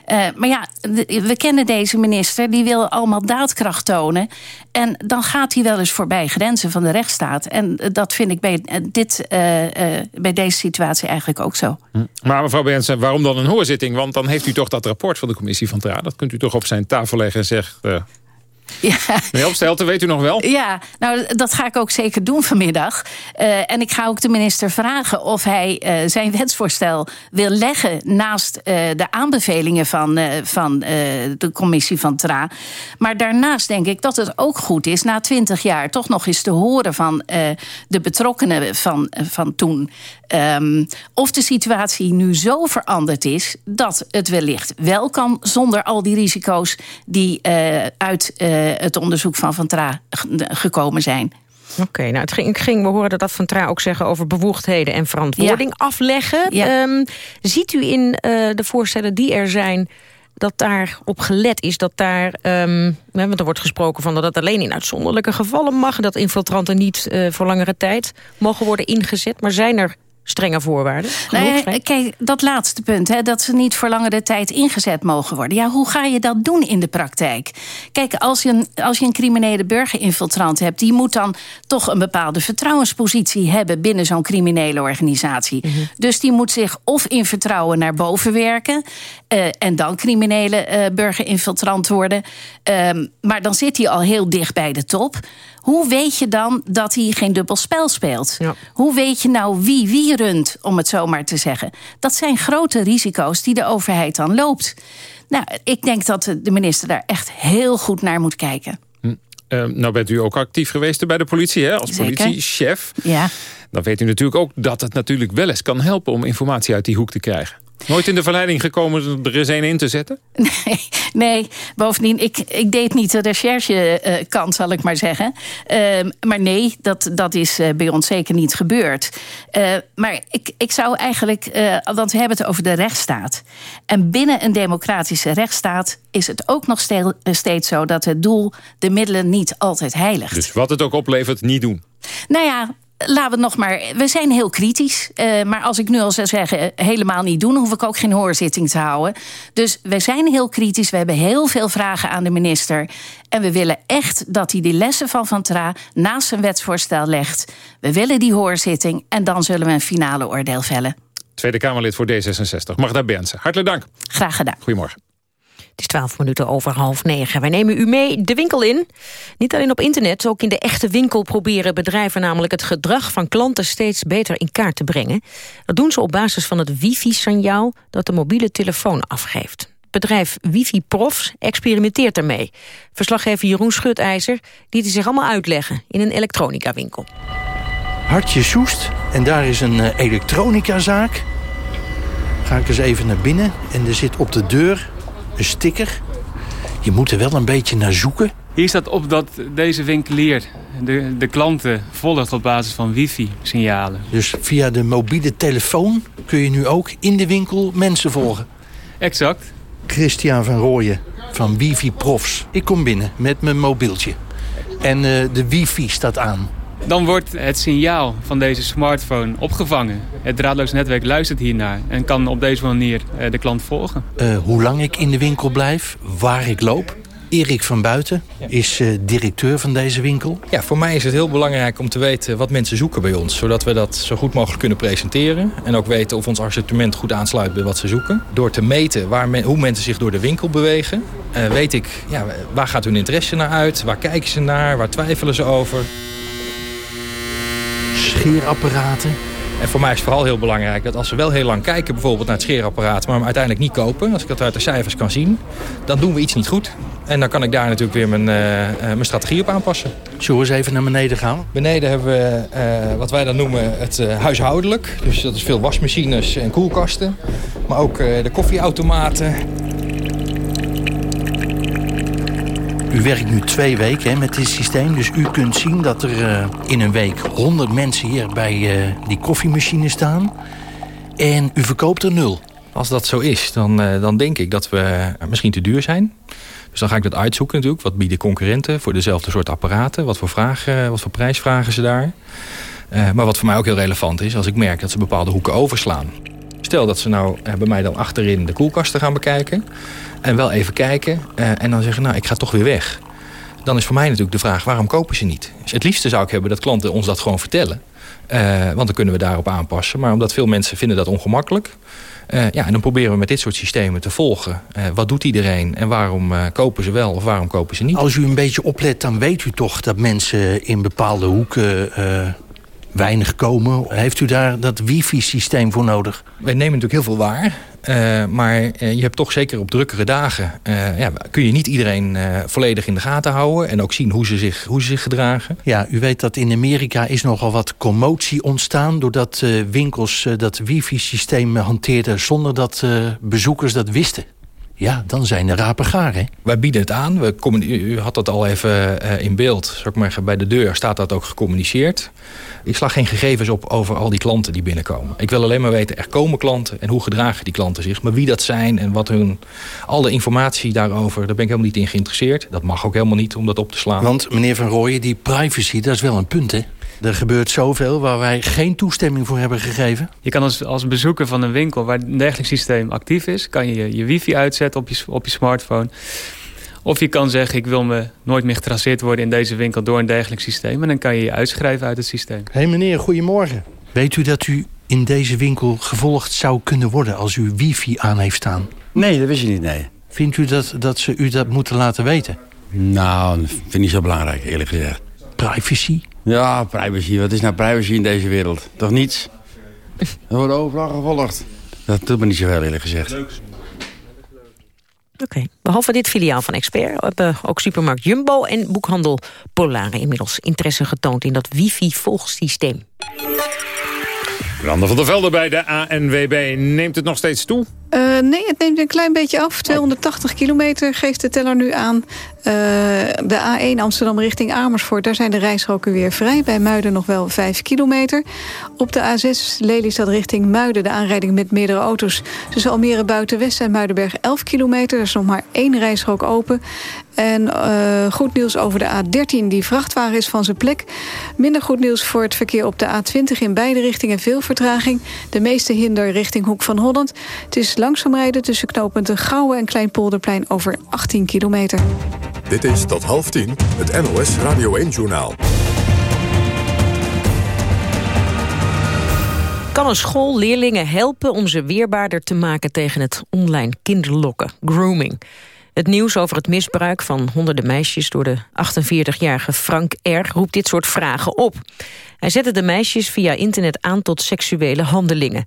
Uh, maar ja, we kennen deze minister, die wil allemaal daadkracht tonen. En dan gaat hij wel eens voorbij grenzen van de rechtsstaat. En dat vind ik bij, dit, uh, uh, bij deze situatie eigenlijk ook zo. Hm. Maar mevrouw Bensen, waarom dan een hoorzitting? Want dan heeft u toch dat rapport van de commissie van Tra. Dat kunt u toch op zijn tafel leggen en zeggen... Ja. Meneer Opstelten, weet u nog wel? Ja, nou dat ga ik ook zeker doen vanmiddag. Uh, en ik ga ook de minister vragen of hij uh, zijn wetsvoorstel wil leggen... naast uh, de aanbevelingen van, van de commissie van TRA. Maar daarnaast denk ik dat het ook goed is... na twintig jaar toch nog eens te horen van de betrokkenen van, van toen... Um, of de situatie nu zo veranderd is... dat het wellicht wel kan zonder al die risico's... die uit het onderzoek van Van Tra gekomen zijn. Oké, nou het ging, ging, we horen dat Van Tra ook zeggen over bevoegdheden en verantwoording afleggen. Ja. Um, ziet u in uh, de voorstellen die er zijn dat daar op gelet is dat daar... Um, want er wordt gesproken van dat het alleen in uitzonderlijke gevallen mag... dat infiltranten niet uh, voor langere tijd mogen worden ingezet. Maar zijn er strenge voorwaarden? Nee, kijk, dat laatste punt, hè, dat ze niet voor langere tijd ingezet mogen worden. Ja, hoe ga je dat doen in de praktijk? Kijk, als je een, als je een criminele burgerinfiltrant hebt... die moet dan toch een bepaalde vertrouwenspositie hebben... binnen zo'n criminele organisatie. Mhm. Dus die moet zich of in vertrouwen naar boven werken... Uh, en dan criminele uh, burgerinfiltrant worden. Um, maar dan zit hij al heel dicht bij de top... Hoe weet je dan dat hij geen dubbel spel speelt? Ja. Hoe weet je nou wie wie runt, om het zo maar te zeggen? Dat zijn grote risico's die de overheid dan loopt. Nou, ik denk dat de minister daar echt heel goed naar moet kijken. Hm. Uh, nou bent u ook actief geweest bij de politie, hè? als Zeker. politiechef. Ja. Dan weet u natuurlijk ook dat het natuurlijk wel eens kan helpen... om informatie uit die hoek te krijgen. Nooit in de verleiding gekomen er eens een in te zetten? *laughs* Nee, nee. bovendien, ik, ik deed niet de recherchekant, uh, zal ik maar zeggen. Uh, maar nee, dat, dat is uh, bij ons zeker niet gebeurd. Uh, maar ik, ik zou eigenlijk, uh, want we hebben het over de rechtsstaat. En binnen een democratische rechtsstaat is het ook nog steeds zo... dat het doel de middelen niet altijd heiligt. Dus wat het ook oplevert, niet doen? Nou ja, laten we nog maar... We zijn heel kritisch. Uh, maar als ik nu al zou zeggen, eh, helemaal niet doen... hoef ik ook geen hoorzitting te houden. Dus we zijn heel kritisch. We hebben heel veel vragen aan de minister. En we willen echt dat hij die lessen van Van Tra... naast zijn wetsvoorstel legt. We willen die hoorzitting. En dan zullen we een finale oordeel vellen. Tweede Kamerlid voor D66, Magda Bernsen. Hartelijk dank. Graag gedaan. Goedemorgen. Het is twaalf minuten over half negen. Wij nemen u mee de winkel in. Niet alleen op internet, ook in de echte winkel proberen bedrijven namelijk het gedrag van klanten steeds beter in kaart te brengen. Dat doen ze op basis van het wifi-signaal dat de mobiele telefoon afgeeft. Het bedrijf Wifi Profs experimenteert ermee. Verslaggever Jeroen Schutijzer liet hij zich allemaal uitleggen in een elektronica winkel. Hartje Soest en daar is een uh, elektronicazaak. Ga ik eens even naar binnen en er zit op de deur een sticker. Je moet er wel een beetje naar zoeken. Hier staat op dat deze winkelier de, de klanten volgt op basis van wifi-signalen. Dus via de mobiele telefoon kun je nu ook in de winkel mensen volgen? Exact. Christian van Rooyen van Wifi Profs. Ik kom binnen met mijn mobieltje. En uh, de wifi staat aan. Dan wordt het signaal van deze smartphone opgevangen. Het draadloos netwerk luistert hiernaar en kan op deze manier eh, de klant volgen. Uh, hoe lang ik in de winkel blijf, waar ik loop. Erik van Buiten is uh, directeur van deze winkel. Ja, voor mij is het heel belangrijk om te weten wat mensen zoeken bij ons. Zodat we dat zo goed mogelijk kunnen presenteren. En ook weten of ons assortiment goed aansluit bij wat ze zoeken. Door te meten waar men, hoe mensen zich door de winkel bewegen... Uh, weet ik ja, waar gaat hun interesse naar uit, waar kijken ze naar, waar twijfelen ze over scheerapparaten. En voor mij is het vooral heel belangrijk dat als we wel heel lang kijken bijvoorbeeld naar het scheerapparaat... maar hem uiteindelijk niet kopen, als ik dat uit de cijfers kan zien... dan doen we iets niet goed. En dan kan ik daar natuurlijk weer mijn, mijn strategie op aanpassen. Zullen we eens even naar beneden gaan? Beneden hebben we wat wij dan noemen het huishoudelijk. Dus dat is veel wasmachines en koelkasten. Maar ook de koffieautomaten. U werkt nu twee weken hè, met dit systeem. Dus u kunt zien dat er uh, in een week 100 mensen hier bij uh, die koffiemachine staan. En u verkoopt er nul. Als dat zo is, dan, uh, dan denk ik dat we misschien te duur zijn. Dus dan ga ik dat uitzoeken natuurlijk. Wat bieden concurrenten voor dezelfde soort apparaten? Wat voor, vragen, wat voor prijs vragen ze daar? maar wat voor mij ook heel relevant is... als ik merk dat ze bepaalde hoeken overslaan. Stel dat ze nou bij mij dan achterin de koelkasten gaan bekijken... En wel even kijken uh, en dan zeggen, nou, ik ga toch weer weg. Dan is voor mij natuurlijk de vraag, waarom kopen ze niet? Het liefste zou ik hebben dat klanten ons dat gewoon vertellen. Uh, want dan kunnen we daarop aanpassen. Maar omdat veel mensen vinden dat ongemakkelijk... Uh, ja, en dan proberen we met dit soort systemen te volgen. wat doet iedereen en waarom kopen ze wel of waarom kopen ze niet? Als u een beetje oplet, dan weet u toch dat mensen in bepaalde hoeken weinig komen. Heeft u daar dat wifi-systeem voor nodig? Wij nemen natuurlijk heel veel waar. Uh, maar uh, je hebt toch zeker op drukkere dagen... Uh, ja, kun je niet iedereen volledig in de gaten houden... en ook zien hoe ze, zich, hoe ze zich gedragen. Ja, u weet dat in Amerika is nogal wat commotie ontstaan... doordat winkels dat wifi-systeem hanteerden... zonder dat bezoekers dat wisten. Ja, dan zijn de rapen gaar, hè? Wij bieden het aan. We u had dat al even in beeld. Zal ik maar bij de deur staat dat ook gecommuniceerd. Ik sla geen gegevens op over al die klanten die binnenkomen. Ik wil alleen maar weten, er komen klanten en hoe gedragen die klanten zich. Maar wie dat zijn en wat hun... Alle informatie daarover, daar ben ik helemaal niet in geïnteresseerd. Dat mag ook helemaal niet om dat op te slaan. Want meneer Van Rooyen, die privacy, dat is wel een punt, hè? Er gebeurt zoveel waar wij geen toestemming voor hebben gegeven. Je kan als, als bezoeker van een winkel waar een dergelijk systeem actief is... kan je je wifi uitzetten op je, op je smartphone. Of je kan zeggen, ik wil me nooit meer getraceerd worden in deze winkel door een dergelijk systeem. En dan kan je je uitschrijven uit het systeem. Hé hey meneer, goedemorgen. Weet u dat u in deze winkel gevolgd zou kunnen worden als u wifi aan heeft staan? Nee, dat wist je niet, nee. Vindt u dat, dat ze u dat moeten laten weten? Nou, dat vind ik niet zo belangrijk, eerlijk gezegd. Privacy? Ja, privacy. Wat is nou privacy in deze wereld? Toch niets? Er wordt overal gevolgd. Dat doet me niet zo heel eerlijk gezegd. Oké. Behalve dit filiaal van Expert hebben ook supermarkt Jumbo en boekhandel Polare inmiddels interesse getoond in dat wifi-volgsysteem. Rander van der Velde bij de ANWB. Neemt het nog steeds toe? Uh, nee, het neemt een klein beetje af. 280 kilometer geeft de teller nu aan. Uh, de A1 Amsterdam richting Amersfoort, daar zijn de reisroken weer vrij. Bij Muiden nog wel 5 kilometer. Op de A6 Lelystad richting Muiden, de aanrijding met meerdere auto's. Tussen Almere Buitenwest en Muidenberg 11 kilometer. Er is nog maar één reisrook open. En uh, goed nieuws over de A13. Die vrachtwagen is van zijn plek. Minder goed nieuws voor het verkeer op de A20 in beide richtingen. Veel vertraging. De meeste hinder richting Hoek van Holland. Het is langzaam rijden tussen knooppunten Gouwen en Kleinpolderplein over 18 kilometer. Dit is tot half tien het NOS Radio 1-journaal. Kan een school leerlingen helpen om ze weerbaarder te maken tegen het online kinderlokken, grooming? Het nieuws over het misbruik van honderden meisjes door de 48-jarige Frank R. roept dit soort vragen op. Hij zette de meisjes via internet aan tot seksuele handelingen.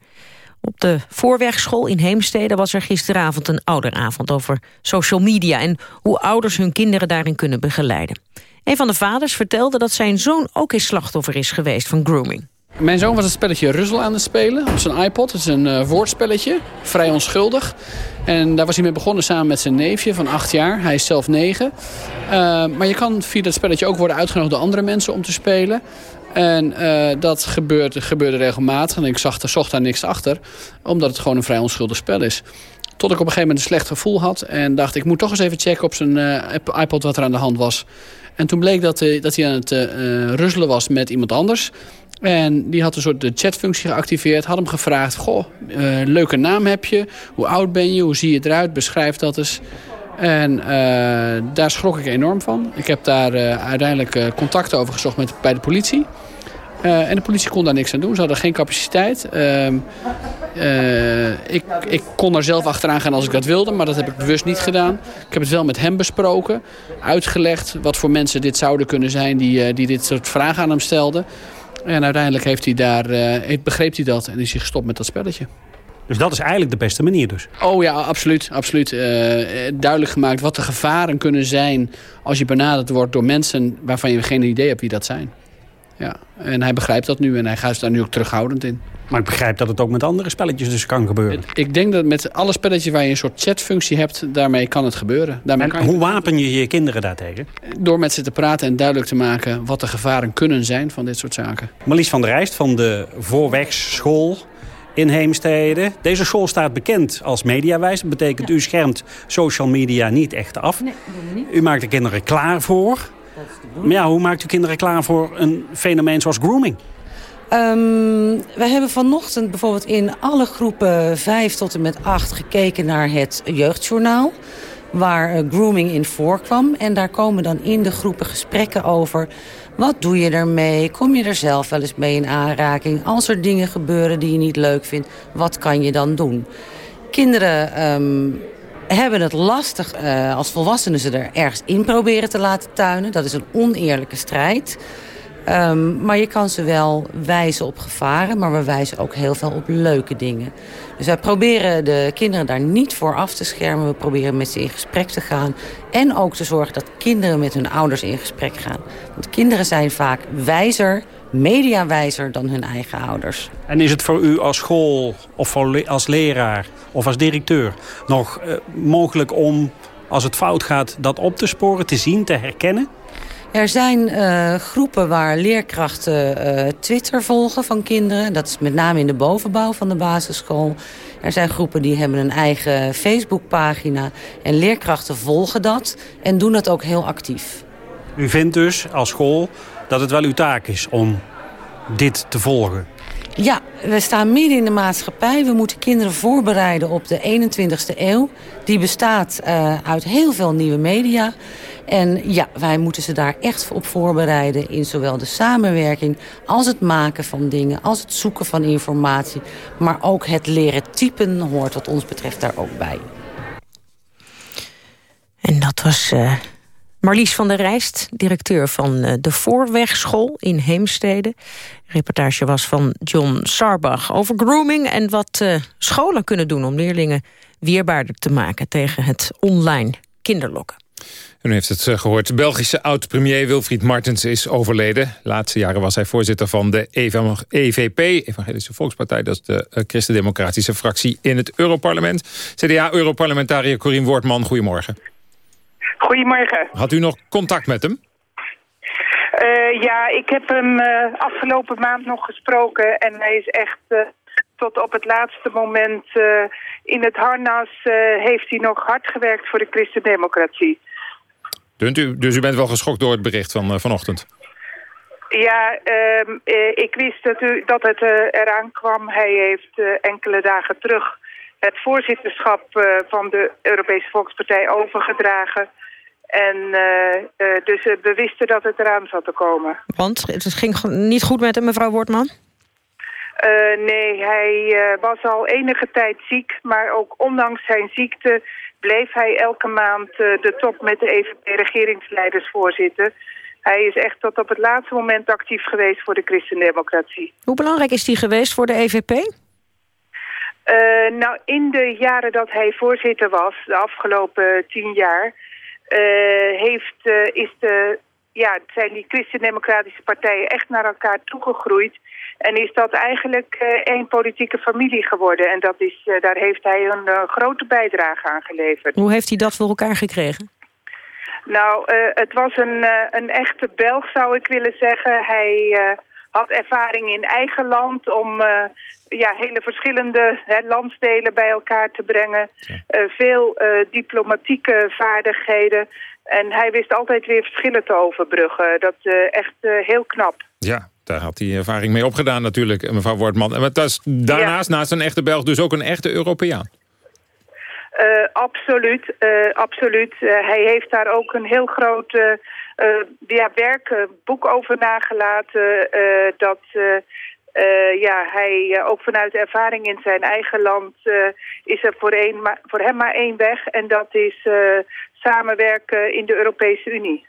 Op de voorwegschool in Heemstede was er gisteravond een ouderavond over social media en hoe ouders hun kinderen daarin kunnen begeleiden. Een van de vaders vertelde dat zijn zoon ook eens slachtoffer is geweest van grooming. Mijn zoon was het spelletje Ruzzel aan het spelen op zijn iPod. Het is een uh, woordspelletje, vrij onschuldig. En daar was hij mee begonnen samen met zijn neefje van acht jaar. Hij is zelf negen. Uh, maar je kan via dat spelletje ook worden uitgenodigd door andere mensen om te spelen. En uh, dat gebeurde, gebeurde regelmatig. En ik zag, zocht daar niks achter. Omdat het gewoon een vrij onschuldig spel is. Tot ik op een gegeven moment een slecht gevoel had. En dacht, ik moet toch eens even checken op zijn uh, iPod wat er aan de hand was. En toen bleek dat, uh, dat hij aan het ruzzelen was met iemand anders. En die had een soort de chatfunctie geactiveerd. Had hem gevraagd, goh, leuke naam heb je. Hoe oud ben je? Hoe zie je eruit? Beschrijf dat eens. En uh, daar schrok ik enorm van. Ik heb daar uh, uiteindelijk uh, contact over gezocht met, bij de politie. en de politie kon daar niks aan doen. Ze hadden geen capaciteit. Ehm, ik, ik kon er zelf achteraan gaan als ik dat wilde, maar dat heb ik bewust niet gedaan. Ik heb het wel met hem besproken. Uitgelegd wat voor mensen dit zouden kunnen zijn die, die dit soort vragen aan hem stelden. En uiteindelijk heeft hij daar, begreep hij dat en is hij gestopt met dat spelletje. Dus dat is eigenlijk de beste manier dus. Oh ja, absoluut. absoluut. Uh, duidelijk gemaakt wat de gevaren kunnen zijn... als je benaderd wordt door mensen waarvan je geen idee hebt wie dat zijn. Ja. En hij begrijpt dat nu en hij gaat daar nu ook terughoudend in. Maar ik begrijp dat het ook met andere spelletjes dus kan gebeuren. Ik denk dat met alle spelletjes waar je een soort chatfunctie hebt... daarmee kan het gebeuren. Daarmee en hoe wapen je je kinderen daartegen? Door met ze te praten en duidelijk te maken... wat de gevaren kunnen zijn van dit soort zaken. Marlies van der Rijst van de Voorwegsschool in Heemstede. Deze school staat bekend als mediawijs. Dat betekent, u schermt social media niet echt af. Nee, niet. U maakt de kinderen klaar voor. Maar ja, hoe maakt u kinderen klaar voor een fenomeen zoals grooming? Um, wij hebben vanochtend bijvoorbeeld in alle groepen 5 tot en met 8 gekeken naar het jeugdjournaal. Waar uh, grooming in voorkwam. En daar komen dan in de groepen gesprekken over. Wat doe je ermee? Kom je er zelf wel eens mee in aanraking? Als er dingen gebeuren die je niet leuk vindt, wat kan je dan doen? Kinderen um, hebben het lastig uh, als volwassenen ze er ergens in proberen te laten tuinen. Dat is een oneerlijke strijd. Um, maar je kan ze wel wijzen op gevaren, maar we wijzen ook heel veel op leuke dingen. Dus wij proberen de kinderen daar niet voor af te schermen. We proberen met ze in gesprek te gaan. En ook te zorgen dat kinderen met hun ouders in gesprek gaan. Want kinderen zijn vaak wijzer, mediawijzer dan hun eigen ouders. En is het voor u als school of als leraar of als directeur nog uh, mogelijk om, als het fout gaat, dat op te sporen, te zien, te herkennen? Er zijn uh, groepen waar leerkrachten uh, Twitter volgen van kinderen. Dat is met name in de bovenbouw van de basisschool. Er zijn groepen die hebben een eigen Facebookpagina. En leerkrachten volgen dat en doen dat ook heel actief. U vindt dus als school dat het wel uw taak is om dit te volgen? Ja, we staan midden in de maatschappij. We moeten kinderen voorbereiden op de 21ste eeuw. Die bestaat uh, uit heel veel nieuwe media. En ja, wij moeten ze daar echt op voorbereiden... in zowel de samenwerking als het maken van dingen... als het zoeken van informatie. Maar ook het leren typen hoort wat ons betreft daar ook bij. En dat was uh, Marlies van der Rijst, directeur van uh, de Voorwegschool in Heemstede. De reportage was van John Sarbach over grooming... en wat uh, scholen kunnen doen om leerlingen weerbaarder te maken... tegen het online kinderlokken. U heeft het eh, gehoord. De Belgische oud-premier Wilfried Martens is overleden. De laatste jaren was hij voorzitter van de EVP, Evangelische Volkspartij. Dat is de eh, christendemocratische fractie in het Europarlement. CDA-europarlementariër Corien Wortman, goedemorgen. Goedemorgen. Had u nog contact met hem? Uh, ja, ik heb hem uh, afgelopen maand nog gesproken. En hij is echt uh, tot op het laatste moment in het harnas... heeft hij nog hard gewerkt voor de christendemocratie. U, dus u bent wel geschokt door het bericht van uh, vanochtend? Ja, uh, ik wist dat, u, dat het uh, eraan kwam. Hij heeft enkele dagen terug het voorzitterschap van de Europese Volkspartij overgedragen. En dus we wisten dat het eraan zat te komen. Want het ging niet goed met hem, mevrouw Wortman? Nee, hij was al enige tijd ziek, maar ook ondanks zijn ziekte bleef hij elke maand uh, de top met de EVP-regeringsleiders voorzitten. Hij is echt tot op het laatste moment actief geweest voor de christendemocratie. Hoe belangrijk is hij geweest voor de EVP? Nou, in de jaren dat hij voorzitter was, de afgelopen tien jaar... Heeft, is de, ja, zijn die christendemocratische partijen echt naar elkaar toegegroeid... En is dat eigenlijk uh, één politieke familie geworden. En dat is, uh, daar heeft hij een uh, grote bijdrage aan geleverd. Hoe heeft hij dat voor elkaar gekregen? Nou, het was een, een echte Belg zou ik willen zeggen. Hij had ervaring in eigen land om ja, hele verschillende hè, landsdelen bij elkaar te brengen. veel diplomatieke vaardigheden. En hij wist altijd weer verschillen te overbruggen. Dat echt heel knap. Ja, daar had hij ervaring mee opgedaan natuurlijk, mevrouw Wortman. En dat is daarnaast, naast een echte Belg, dus ook een echte Europeaan. Uh, absoluut, uh, absoluut. Uh, hij heeft daar ook een heel groot ja, werk, boek over nagelaten. dat ja, hij ook vanuit ervaring in zijn eigen land is er voor, een, voor hem maar één weg. En dat is samenwerken in de Europese Unie.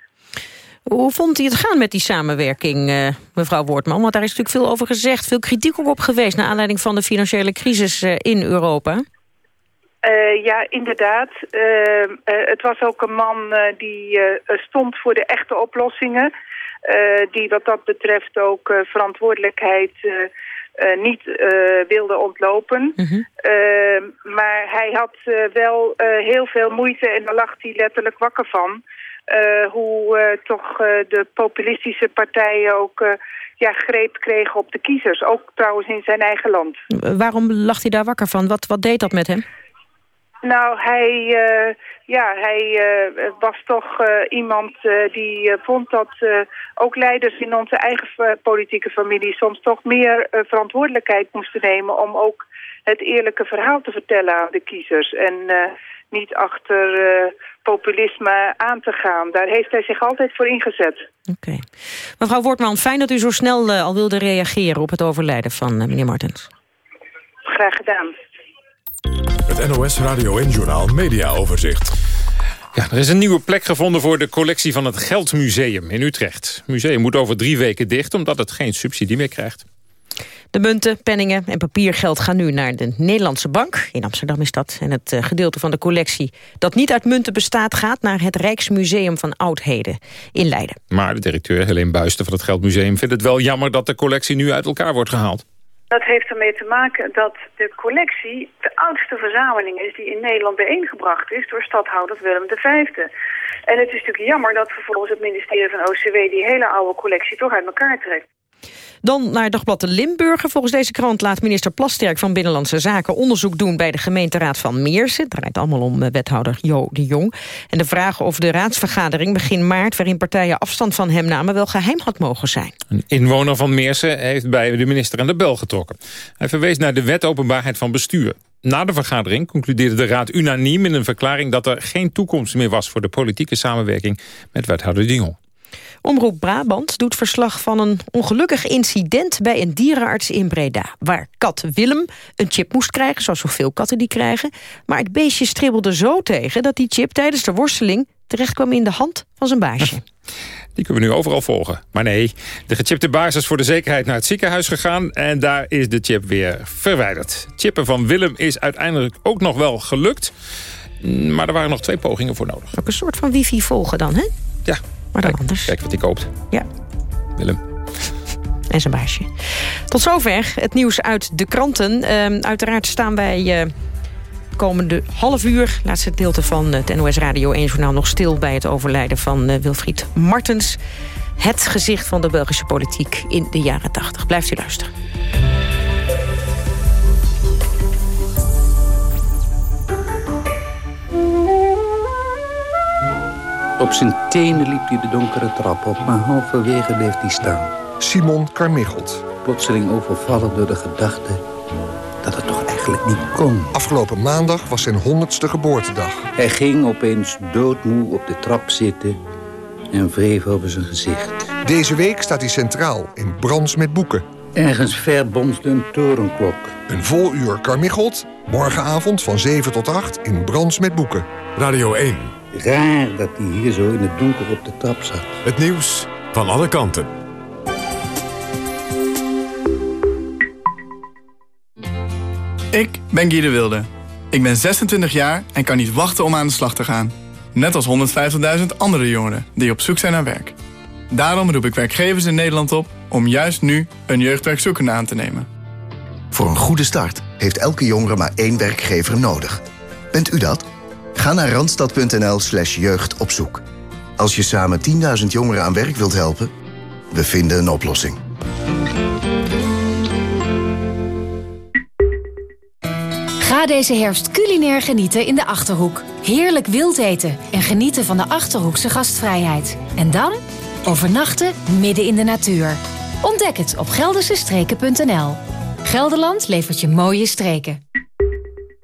Hoe vond hij het gaan met die samenwerking, uh, mevrouw Woordman? Want daar is natuurlijk veel over gezegd. Veel kritiek ook op geweest... naar aanleiding van de financiële crisis uh, in Europa. Uh, ja, inderdaad. het was ook een man die stond voor de echte oplossingen. die wat dat betreft ook verantwoordelijkheid uh, niet uh, wilde ontlopen. -hmm. uh, maar hij had wel heel veel moeite en daar lag hij letterlijk wakker van. hoe toch de populistische partijen ook ja, greep kregen op de kiezers. Ook trouwens in zijn eigen land. Waarom lag hij daar wakker van? Wat, wat deed dat met hem? Nou, hij, uh, ja, hij uh, was toch uh, iemand die vond dat ook leiders in onze eigen politieke familie soms toch meer verantwoordelijkheid moesten nemen om ook het eerlijke verhaal te vertellen aan de kiezers. En niet achter populisme aan te gaan. Daar heeft hij zich altijd voor ingezet. Oké. Mevrouw Wortman, fijn dat u zo snel al wilde reageren op het overlijden van meneer Martens. Graag gedaan. Het NOS Radio en Journal Media Overzicht. Ja, er is een nieuwe plek gevonden voor de collectie van het Geldmuseum in Utrecht. Het museum moet over drie weken dicht omdat het geen subsidie meer krijgt. De munten, penningen en papiergeld gaan nu naar de Nederlandse Bank. In Amsterdam is dat. En het eh, gedeelte van de collectie dat niet uit munten bestaat... gaat naar het Rijksmuseum van Oudheden in Leiden. Maar de directeur Helene Buisten van het Geldmuseum vindt het wel jammer... dat de collectie nu uit elkaar wordt gehaald. Dat heeft ermee te maken dat de collectie de oudste verzameling is die in Nederland bijeengebracht is door stadhouder Willem V. En het is natuurlijk jammer dat vervolgens het ministerie van OCW die hele oude collectie toch uit elkaar trekt. Dan naar Dagblad de Limburger. Volgens deze krant laat minister Plasterk van Binnenlandse Zaken onderzoek doen bij de gemeenteraad van Meersen. Het draait allemaal om eh, wethouder Jo de Jong. En de vraag of de raadsvergadering begin maart, waarin partijen afstand van hem namen, wel geheim had mogen zijn. Een inwoner van Meersen heeft bij de minister aan de bel getrokken. Hij verwees naar de wet openbaarheid van bestuur. Na de vergadering concludeerde de Raad unaniem in een verklaring... dat er geen toekomst meer was voor de politieke samenwerking met wethouder de Jong. Omroep Brabant doet verslag van een ongelukkig incident... bij een dierenarts in Breda, waar kat Willem een chip moest krijgen... zoals zoveel katten die krijgen. Maar het beestje stribbelde zo tegen dat die chip tijdens de worsteling... terecht kwam in de hand van zijn baasje. *laughs* Die kunnen we nu overal volgen. Maar nee, de gechipte baas is voor de zekerheid naar het ziekenhuis gegaan... en daar is de chip weer verwijderd. Chippen van Willem is uiteindelijk ook nog wel gelukt... maar er waren nog twee pogingen voor nodig. Ook een soort van wifi volgen dan, hè? Ja, maar dan anders. Kijk wat hij koopt. Ja. Willem. *laughs* En zijn baasje. Tot zover het nieuws uit de kranten. Uh, uiteraard staan wij uh, komende half uur... laatste gedeelte van het NOS Radio 1 Journaal... nog stil bij het overlijden van uh, Wilfried Martens. Het gezicht van de Belgische politiek in de jaren 80. Blijft u luisteren. Op zijn tenen liep hij de donkere trap op, maar halverwege bleef hij staan. Simon Carmichelt. Plotseling overvallen door de gedachte dat het toch eigenlijk niet kon. Afgelopen maandag was zijn honderdste geboortedag. Hij ging opeens doodmoe op de trap zitten en wreef over zijn gezicht. Deze week staat hij centraal in Brands met boeken. Ergens ver bonsde een torenklok. Een vol uur Carmichelt, morgenavond van 7 tot 8 in Brands met boeken. Radio 1. Raar dat hij hier zo in het donker op de trap zat. Het nieuws van alle kanten. Ik ben Guy de Wilde. Ik ben 26 jaar en kan niet wachten om aan de slag te gaan. Net als 150.000 andere jongeren die op zoek zijn naar werk. Daarom roep ik werkgevers in Nederland op om juist nu een jeugdwerkzoekende aan te nemen. Voor een goede start heeft elke jongere maar één werkgever nodig. Bent u dat? Ga naar randstad.nl slash jeugdopzoek. Als je samen 10.000 jongeren aan werk wilt helpen, we vinden een oplossing. Ga deze herfst culinair genieten in de Achterhoek. Heerlijk wild eten en genieten van de Achterhoekse gastvrijheid. En dan overnachten midden in de natuur. Ontdek het op geldersestreken.nl. Gelderland levert je mooie streken.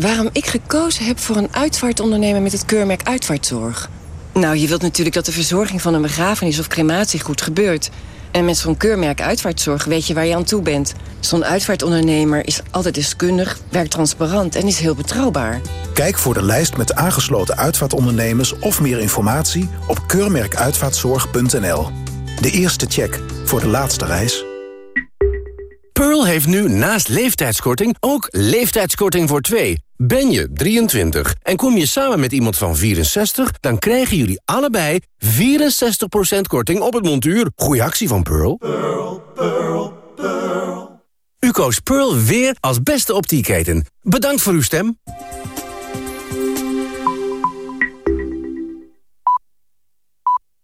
Waarom ik gekozen heb voor een uitvaartondernemer met het keurmerk Uitvaartzorg? Nou, je wilt natuurlijk dat de verzorging van een begrafenis of crematie goed gebeurt. En met zo'n keurmerk Uitvaartzorg weet je waar je aan toe bent. Zo'n uitvaartondernemer is altijd deskundig, werkt transparant en is heel betrouwbaar. Kijk voor de lijst met aangesloten uitvaartondernemers of meer informatie op keurmerkuitvaartzorg.nl. De eerste check voor de laatste reis. Pearl heeft nu naast leeftijdskorting ook leeftijdskorting voor twee. Ben je 23 en kom je samen met iemand van 64... dan krijgen jullie allebei 64% korting op het montuur. Goeie actie van Pearl. Pearl, Pearl, Pearl. U koos Pearl weer als beste optieketen. Bedankt voor uw stem.